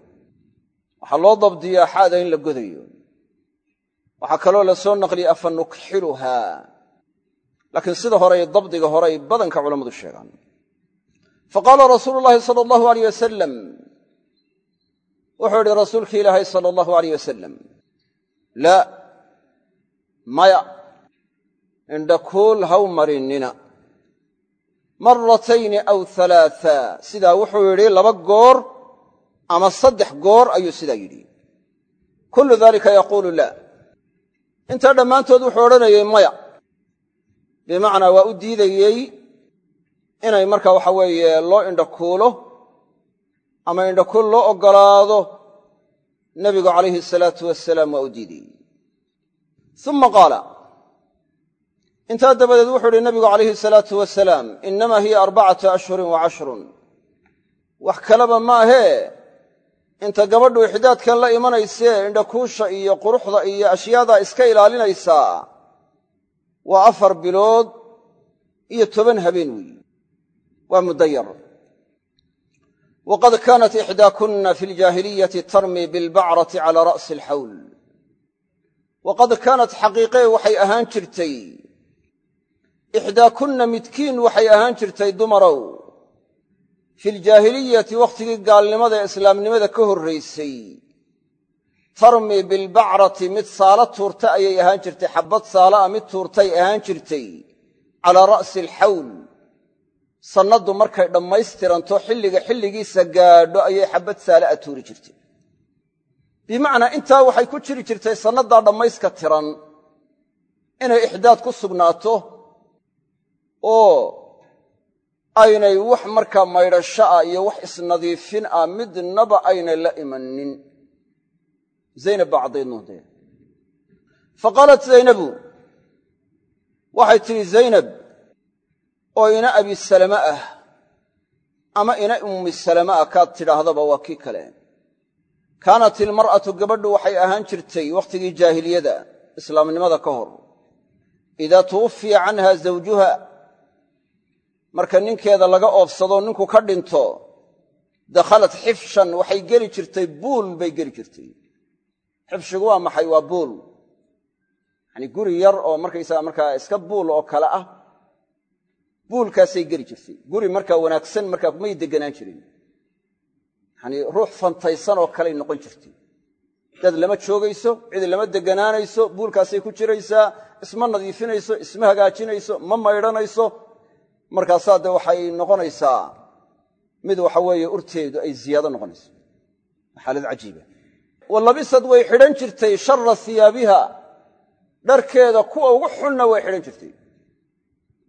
Waxaa loo dabdiyaa xaada in la godayo. Waxaa kaloo la soo naqliyey afa nukxiluha laakiin sida horey dabdiga horey badanka culammadu sheegaan. Fa rasuulu llaahi sala allahu aleyh wasalam wuxuu idhi rasuulki ilaahay sala allahu aleyh wasalam laa maya indhakuul haw marinnina maratayni aw halaaa sidaa wuxuu yidhi laba goor ama saddex goor ayuu sidaa yidhi kullu dalika yaquulu laa intaa dhammaantood wuxuu odhanayey maya bimacnaa waa u diidayey inay marka waxa weeye loo indhakuulo ama indhakuul loo oggolaado nebigu calayhi salaatu wasalaam waa u diidayey uma qaala intaa dabadeed wuxuu idhi nabigu calayhi salaatu wasalaam innamaa hiya arbacatu ashhurin wa cashrun. Wax kaleba maahee inta gabadhu ixdaadkan la imanaysee indhakuusha iyo quruxda iyo ashyaadaa iska ilaalinaysaa waa afar bilood iyo toban habeen weeyi waa muddo yar waqad kaanat ixdaakunna fi ljaahiliyati tarmi bilbacrati cala ra'si alxawl waqad kaanat xaqiiqee waxay ahaan jirtay ixdaakunna midkiin waxay ahaan jirtay dumarow fi ljaahiliyati wakhtigii gaalnimada ee islaamnimada ka horraysay tarmi bilbacrati mid saalo tuurta ayay ahaan jirtay xabbad saala a mid tuurtay ahaan jirtay calaa ra'si alxawl sannaddu markay dhammaystiranto xilliga xilligiisa gaadho ayay xabbad saala a tuuri jirtay. Bimacnaa intaa waxay ku jiri jirtay sannaddaa dhammayska tiran inay ixdaad ku sugnaato oo aynay wax markaa maydhasho ah iyo wax isnadiifin ah midnaba aynay la imanin zaynab baa caddaydnoodee fa qaalat zaynabu waxay tidhi zaynab oo ina abi salama ah ama ina ummi salama ah kaad tidhaahdaba waa kii kale. Kaanat ilmar'atu gabadhu waxay ahaan jirtay wakhtigii jaahiliyada islaamnimada ka hor. Idaa tuwuffiya canha zawjuha marka ninkeeda laga oofsado ninku ka dhinto dakhalat xifshan waxay geli jirtay buul bay geli jirtay. Xifshigu waa maxay? Waa buul. Yacanii guri yar oo markaysaga markaa iska buul oo kale ah buulkaasay geli jirtay guri markaa wanaagsan markaa may degganaan jirin. Yacanii ruux fantaysan oo kaley noqon jirtay. Dad lama joogayso cid lama degganaanayso buulkaasay ku jiraysaa isma nadiifinayso isma hagaajinayso ma maydhanayso. Markaasaa dee waxay noqonaysaa mid waxa weeye urteedu ay ziyaado noqonayso. Xaalad cajiiba. Wa way xidhan jirtay shara hiyaabiha dharkeeda kuwa ugu xunna way xidhan jirtay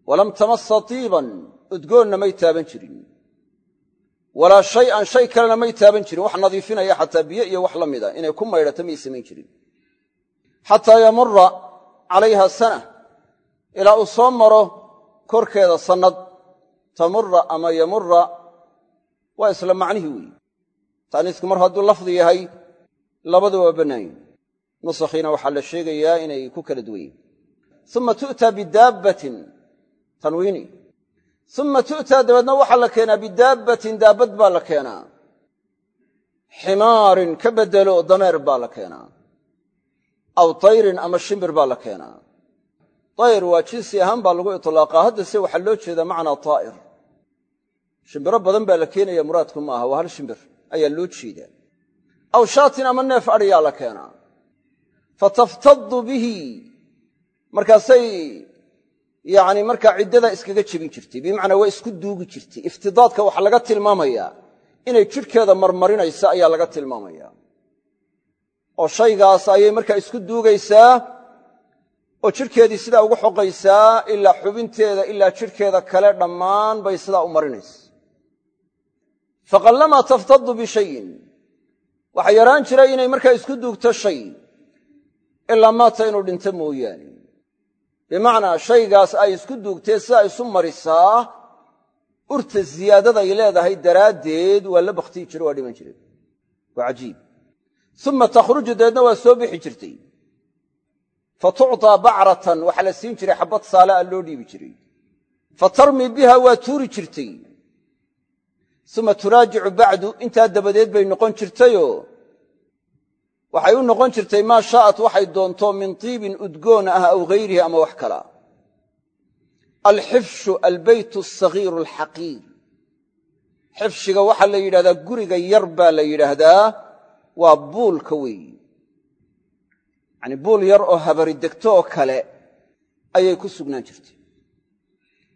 walam tamasa tiiban udgoonna may taaban jirin. Walaa shay'an shay kalena may taaban jirin. Wax nadiifinaya xataa biyo iyo wax la mida inay ku maydhato may samayn jirin. Xataa yamura calayha sana ilaa uu soo maro korkeeda sannad tamura ama yamura waa isla macnihii weeye taaniisku mar hadduu lafdi yahay labadu waa bannaanyin nusakhiina waxaa la sheegayaa inay ku kala duwan uma tu'taa bidaabbatin tanwiini uma tu'taa dabeedna waxaa la keenaa bidaabbatin daabbad baa la keenaa. Ximaarin ka beddelo dameer baa la keenaa. Aw tayrin ama shimbir baa la keenaa. Tayr waa jinsi ahaan baa lagu itlaaqaa. Haddase waxaa loo jeedaa macnaa taa'ir shimbiro badan baa la keenaya muraadku ma aha waa hal shimbir ayaa loo jeedaa. Aw shaatin ama neef adhiyaa la keenaa. Bihi. Markaasay yacni markaa ciddadaa iskaga jebin jirtay bimacnaa waa isku duugi jirtay. Iftidaadka waxaa laga tilmaamayaa inay jidhkeeda marmarinaysa ayaa laga tilmaamaya. Oo shaygaas ayay markaa isku duugaysaa oo jidhkeedii sidaa ugu xoqaysaa ilaa xubinteeda ilaa jidhkeeda kale dhammaan bay sidaa u marinaysa. Faqallamaa taftadu bishayin waxaa yaraan jiray inay markaa isku duugto shay ilaa maata inuu dhinto mooyaane bimacnaa shaygaas ay isku duugtee sidaa isu marisaa urta ziyaadaday leedahay daraaddeed waa la bakhtiyi jire waa dhiman jire waa cajiib. Uma takhruju dabeedna waa soo bixi jirtay. Fa tucطaa bacratan waxaa la siin jiray xabbad saale a loo dhiibi jiray. Fa tarmi biha waa tuuri jirtay. Uma turaajicu bacdu intaa dabadeed bay noqon jirtayoo waxay u noqon jirtay maa shaa'at waxay doonto min tiibin udgoon ah aw hayrihi ama wax kala. Alxifshu albeyt asagiiru alxaqiir. Xifshiga waxaa la yidhahdaa guriga yar baa la yidhaahdaa waa buulka weeyi. Yacanii buul yar oo habari degto oo kale ayay ku sugnaan jirtay.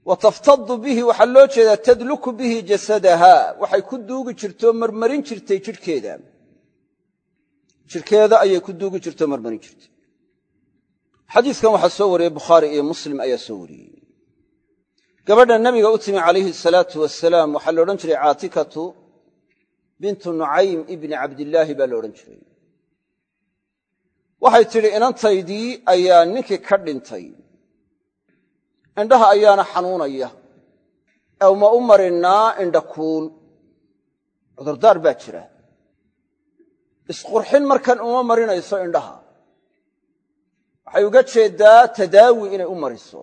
Wa taftadu bihi waxaa loo jeedaa tadluku bihi jasadaha. Waxay ku duugi jirtoo marmarin jirtay jidhkeeda jidhkeeda ayay ku duugi jirtoo marmarin jirtay xadiiskan waxaa soo wariyey bukhaari iyo muslim ayaa soo wariyey. Gabadha nabiga u timi calayhi salaatu wasalaam waxaa la odhan jiray caatikatu bintu nucaym ibni cabdillaahi baa la odhan jiray. Waxay tidhi inantaydii ayaa ninkii ka dhintay. Indhaha ayaana xanuunaya. Ee u marinnaa indha kuul. Cudurdaar baa jira isqurxin markan uma marinayso indhaha. Waxay uga jeeddaa tadaawi inay u mariso.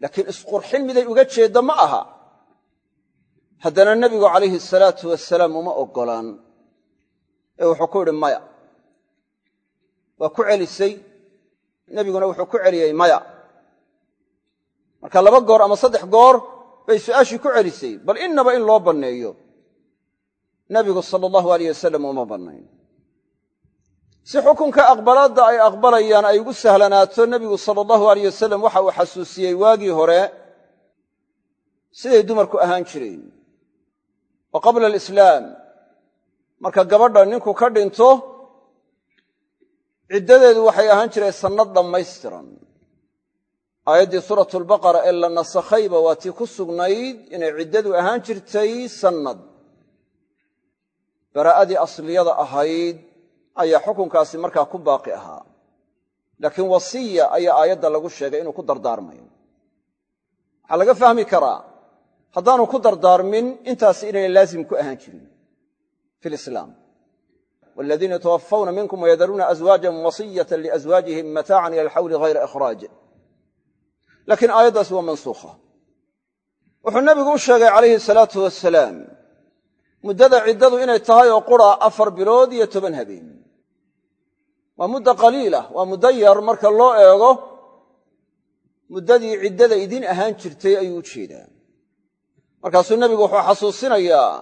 Laakiin isqurxin miday uga jeedda ma aha. Haddana nebigu calayhi salaatu wasalaam uma oggolaan. Ee wuxuu ku yidhi maya. Waa ku celisay. Nebiguna wuxuu ku celiyey maya. Marka laba goor ama saddex goor bay su'aashii ku celisay. Bal innaba in loo banneeyo nebigu sala allahu alayh wasalam uma bannayn si xukunka aqbalaadda ay aqbalayaan ay ugu sahlanaato nebigu sala allahu alayh wasalam waxa uu xasuusiyey waagii hore siday dumarku ahaan jireen. Oo qabla alislaam marka gabadha ninku ka dhinto ciddadeedu waxay ahaan jiray sannad dhammaystiran. Aayaddii suuratu albaqara ee la nasakhayba waa tii ku sugnayd inay ciddadu ahaan jirtay sannad baraa'adii asliyada ahayd ayaa xukunkaasi markaa ku baaqi ahaa. Laakiin wasiya ayaa aayadda lagu sheegay inuu ku dardaarmayo. Waxaa laga fahmi karaa haddaanu ku dardaarmin intaasi inayna laazim ku ahaan jirin fi lislaam waladiina yatawaffawna minkum wayadaruuna aswaajan wasiyatan liaswaajihim mataacan ila alxawli hayra ikhraaj laakiin aayaddaasi waa mansuukha wuxuu nebigu u sheegay calayhi salaatu wasalaam muddada ciddadu inay tahay oo qura afar bilood iyo toban habeen. Waa muddo qaliilah waa muddo yar marka loo eego muddadii ciddada idin ahaan jirtay ayuu u jeedaa. Markaasuu nebigu wuxuu xasuusinayaa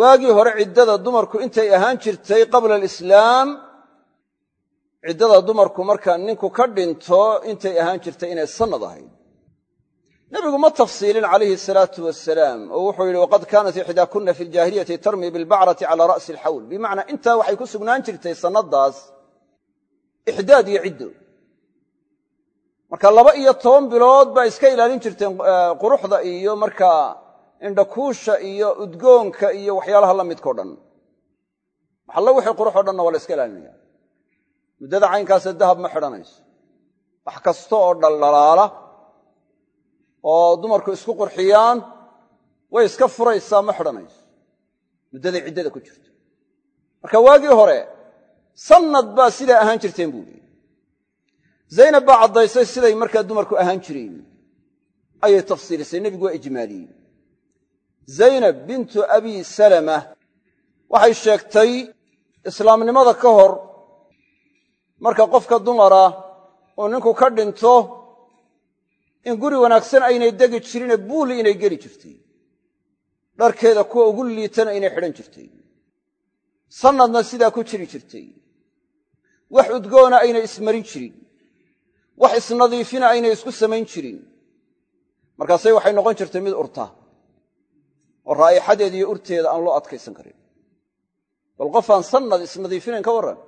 waagii hore ciddada dumarku intay ahaan jirtay qabla alislaam ciddada dumarku marka ninku ka dhinto intay ahaan jirtay inay sannad ahayd nebigu ma tafsiilin calayhi salaatu wasalaam oo wuxuu yidhi waqad kaanat ixdaakunna fi ljaahiliyati tarmi bilbacrati cala ra'si alxawl. Bimacnaa intaa waxay ku sugnaan jirtay sannadaas ixdaad iyo ciddo. Marka laba iyo toban bilood baa iska ilaalin jirteen quruxda iyo markaa indhakuusha iyo udgoonka iyo waxyaalaha la midkao dhan. Maxallo wixii quruxoo dhanna waa la iska ilaalinaya muddada caynkaasee dahab ma xidhanayso. Wax kasta oo dumarku isku qurxiyaan way iska furaysaa ma xidhanayso muddaday ciddada ku jirto. Marka waagii hore sannad baa sidaa ahaan jirteen buu lihi zaynab baa caddaysay siday markaa dumarku ahaan jireen. Ayay tafsiilisay nebigu waa ijmaaliyey. Zaynab bintu abi salama waxay sheegtay islaamnimada ka hor marka qofka dumara uu ninku ka dhinto in guri wanaagsan aynay degi jirine buuli inay geli jirtay. Dharkeeda kuwa ugu liitana inay xidhan jirtay. Sannadna sidaa ku jiri jirtay. Wax udgoona aynay ismarin jirin. Wax isnadiifina aynay isku samayn jirin. Markaasay waxay noqon jirtay mid urta oo raa'ixadeeda iyo urteeda aan loo adkaysan karin. Bal qof aan sannad isnadiifinayn ka warran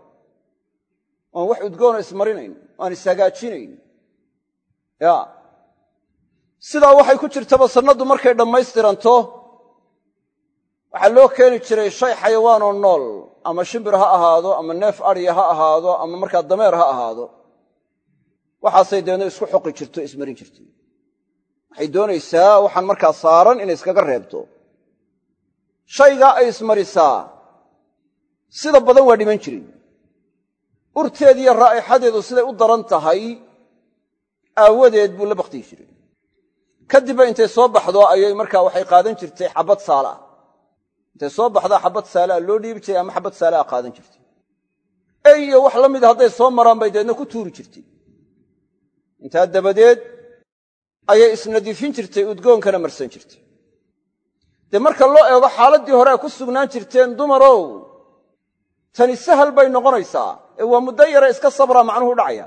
oan wax udgoona ismarinayn aan ishagaajinayn ya sidaa waxay ku jirtaba sannaddu markay dhammaystiranto waxaa loo keeni jiray shay xayawaanoo nool ama shimbir ha ahaado ama neef adya ha ahaado ama markaa dameer ha ahaado. Waxaasay deedna isku xoqi jirto ismarin jirtay waxay doonaysaa waxaan markaa saaran inay iskaga reebto. Shaygaa ay ismarisaa sida badan waa dhiman jirin. Urteediiyo raa'ixadeedu siday u daran tahay aawadeed buu la bakhtiyi jiray kadibba intay soo baxdo ayay markaa waxay qaadan jirtay xabbad saala. Intay soo baxdaa xabbad saalaa loo dhiibi jiray ama xabbad saalaa qaadan jirtay? Ey iyo wax la mida hadday soo maraan bay deedna ku tuuri jirtay. Intaa dabadeed ayay isnadiifin jirtay udgoonkana marsan jirtay. Dee marka loo eego xaaladdii hore ay ku sugnaan jirteen dumarow tani sahal bay noqonaysaa. Ee waa muddo yare iska sabraa macnuhu u dhacaya.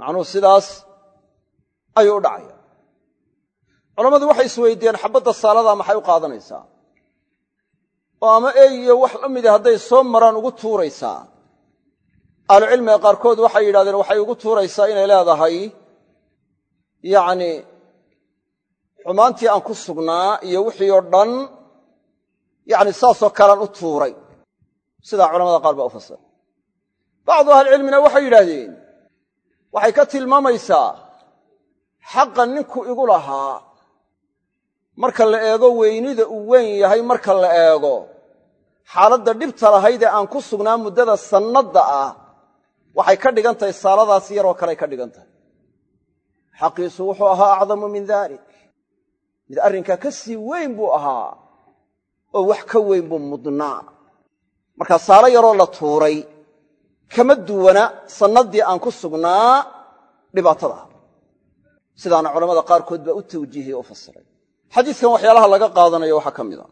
Macnuhu sidaas ayuu u dhacaya culammadu waxay isweydiiyeen xabbadda saaladaa maxay u qaadanaysaa? Oo ama ey iyo wax la mida hadday soo maraan ugu tuuraysaa. Ahlucilmiga qaarkood waxay yidhahdeen waxay ugu tuuraysaa inay leedahay yacni xumaantii aan ku sugnaa iyo wixii oo dhan yacni saasoo kalean u tuuray. Sidaa culamada qaar baa u fasira bacdu ahlicilmina waxay yidhaahdeen waxay ka tilmaamaysaa xaqa ninku igu lahaa marka la eego weynida uu weyn yahay marka la eego xaaladda dhibta lahayd ee aan ku sugnaa muddada sannadda ah waxay ka dhigan tahay saaladaas yaroo kaley ka dhigan tahay. Xaqiisu wuxuu ahaa acdamu min dalik mid arrinkaa ka sii weyn buu ahaa oo wax ka weyn buu mudnaa. Markaa saalo yaroo la tuuray kama duwana sannaddii aan ku sugnaa dhibaatada. Ah sidaana culamada qaarkood baa u tawjiihiyey u fasiray xadiidkan waxyaalaha laga qaadanayo waxaa ka mid a.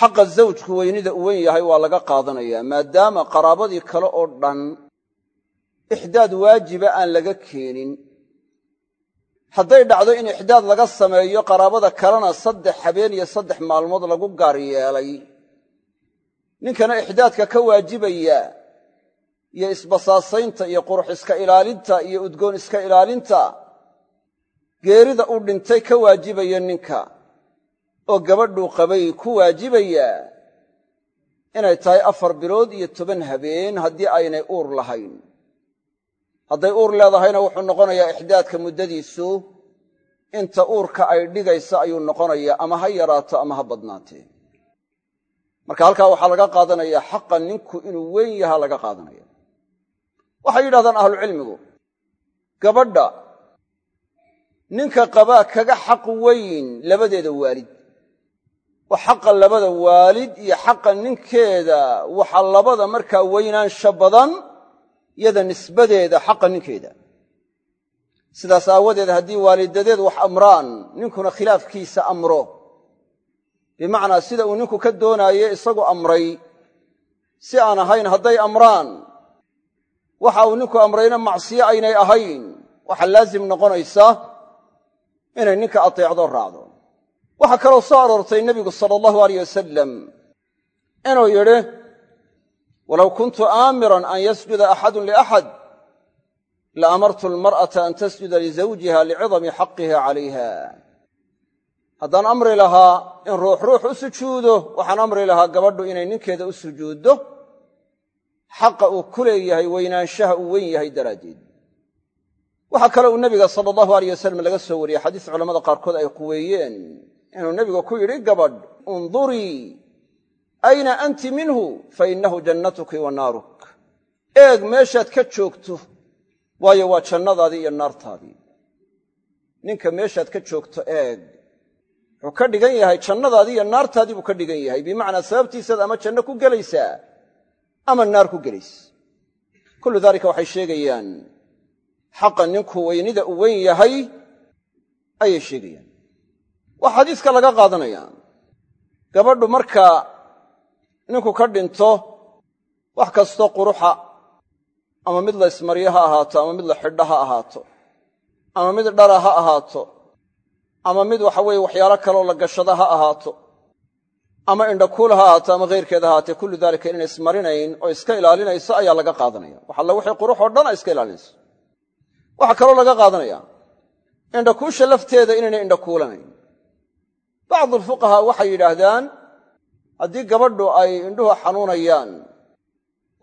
Xaqa zawjku weynida u weyn yahay waa laga qaadanayaa maadaama qaraabadii kale oo dhan ixdaad waajiba aan laga keenin. Hadday dhacdo in ixdaad laga sameeyo qaraabada kalena saddex habeen iyo saddex maalmood lagu gaar yeelay. Ninkana ixdaadka ka waajibaya iyo isbasaasaynta iyo qurux iska ilaalinta iyo udgoon iska ilaalinta geerida uu dhintay ka waajibaya ninka oo gabadhuu qabay ku waajibaya inay tahay afar bilood iyo toban habeen haddii aynay uur lahayn. Hadday uur leedahayna wuxuu noqonayaa ixdaadka muddadiisu inta uurka ay dhigaysa ayuu noqonayaa ama ha yaraato ama ha badnaatee. Marka halkaa waxaa laga qaadanayaa xaqa ninku inuu weyn yahaa laga qaadanaya. Waxay yidhahdaan ahlucilmigu gabadha ninka qabaa kaga xaq weyn labadeeda waalid. Oo xaqa labada waalid iyo xaqa ninkeeda waxa labada markaa weynaansha badan yada nisbadeeda xaqa ninkeeda. Sidaas aawadeed haddii waalidadeed wax amraan ninkuna khilaafkiisa amro. Bimacnaa sida uu ninku ka doonaaye isagu amray si aan ahayn hadday amraan waxa uu ninku amrayna macsiyo aynay ahayn. Waxaa laasim noqonaysa inay ninka ateecdo raacdo. Waxaa kaloo soo aroortay nebigu sala allahu aleyh wasalam inuu yidhi walow kuntu aamiran an yasjuda axadun liaxad la amartu almar'ata an tasjuda lizawjiha licidami xaqiha calayha haddaan amri lahaa in ruux ruux u sujuudo waxaan amri lahaa gabadhu inay ninkeeda u sujuuddo xaqa uu ku leeyahay weynaanshaha uu weyn yahay daraaddeed waxaa kale uu nebiga sala allahu aleyh wasalam laga soo wariyey xadiis culamada qaarkood ay quweeyeen inuu nebigu ku yidhi gabadh undurii ayna anti minhu? Fa innahu jannatuki wa naaruk. Eeg meeshaad ka joogto waayo waa jannadaadii iyo naartaadii. Ninka meeshaad ka joogto eeg. Wuxuu ka dhigan yahay jannadaadii iyo naartaadii buu ka dhigan yahay. Bimacnaa sababtiisaad ama janno ku gelaysaa ama naar ku gelaysa. Kullu daalika waxay sheegayaan xaqa ninku weynida u weyn yahay ayay sheegayaan. Waa xadiiska laga qaadanayaa gabadhu marka ninku ka dhinto wax kastoo quruxa ama mid la ismaryo ha ahaato ama mid la xidho ha ahaato ama mid dhara ha ahaato ama mid waxa weeye waxyaalo kaloo la gashada ha ahaato ama indhakuul ha ahaato ama khayrkeeda ha ahaatee kullu daalika inay ismarinayn oo iska ilaalinayso ayaa laga qaadanaya. Wax alla wixii qurux oo dhan ay iska ilaalinayso waxaa kaloo laga qaadanaya indhakuusha lafteeda inaynay indhakuulanayn bacdu alfuqahaa waxay yidhaahdaan haddii gabadhu ay indhuhu xanuunayaan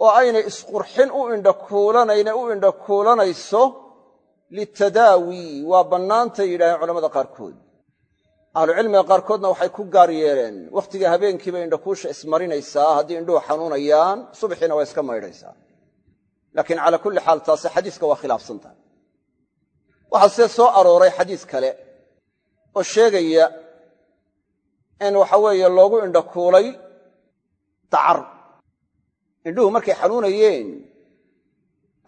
oo aynay isqurxin u indhakuulanayne u indhakuulanayso litadaawi waa bannaantay yidhahdeen culamada qaarkood. Ahlucilmiga qaarkoodna waxay ku gaar yeeleen wakhtiga habeenkiibay indhakuusha ismarinaysaa haddii indhuhu xanuunayaan subxiina waa iska maydhaysaa laakiin calaa kulli xaal taasi xadiiska waa khilaafsan tahay waxaa see soo arooray xadiis kale oo sheegaya in waxa weeye loogu indhakuulay dacar indhuhu markay xanuunayeen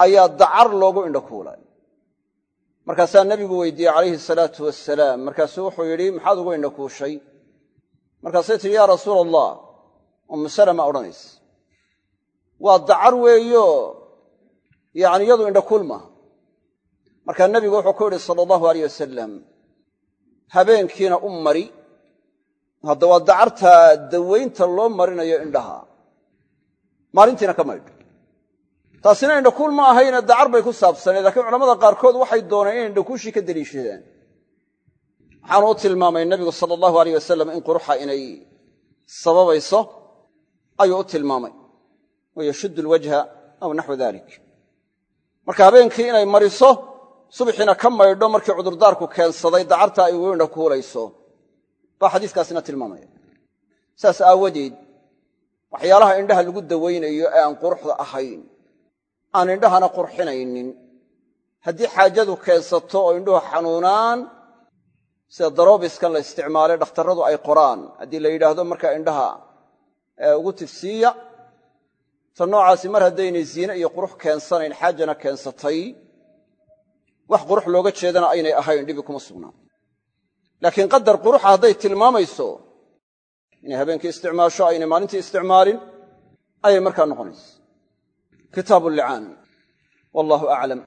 ayaa dacar loogu indhakuulay markaasaa nebigu weydiiyey calayhi salaatu wasalaam markaasuu wuxuu yidhi maxaad ugu indhakuushay markaasay tidhi yaa rasuula allah ummu salama odhanaysa waa dacar weeyo yacni iyadu indhakuul maaha markaa nebigu wuxuu ku yidhi sala allahu aleyh wasalam habeenkiina u mari hadda waa dacarta dawaynta loo marinayo indhaha maalintiina ka maydho. Taasina indhakuul ma ahayne dacar bay ku saabsaneed laakiin culamada qaarkood waxay dooneen inay indhakuushii ka deliishadaan. Waxaanu u tilmaamay nebigu sala allahu aleyh wasalam in quruxa inay sababayso ayuu u tilmaamay. Wayashuddu lwajha aw naxwu dalik marka habeenkii inay mariso subxiina ka maydho markii cudurdaarku keensaday dacarta ay ugu indhakuulayso baa xadiiskaasina tilmaamaya. Saas aawadeed waxyaalaha indhaha lagu dawaynayo ee aan quruxda ahayn aan indhahana qurxinaynin haddii xaajadu keensato oo indhuhu xanuunaan sida daroobiskan la isticmaalay dhakhtarradu ay qoraan haddii la yidhaahdo markaa indhaha ugu tifsiiya ta noocaasi mar haddaynay ziine iyo qurux keensanayn xaajana keensatay wax qurux looga jeedana aynay ahayn dhibi kuma sugnaan laakiin qadar quruxa hadday tilmaamayso inay habeenkii isticmaasho aynay maalintii isticmaalin ayay markaa noqonaysa. Kitaabu licaan wallahu aclam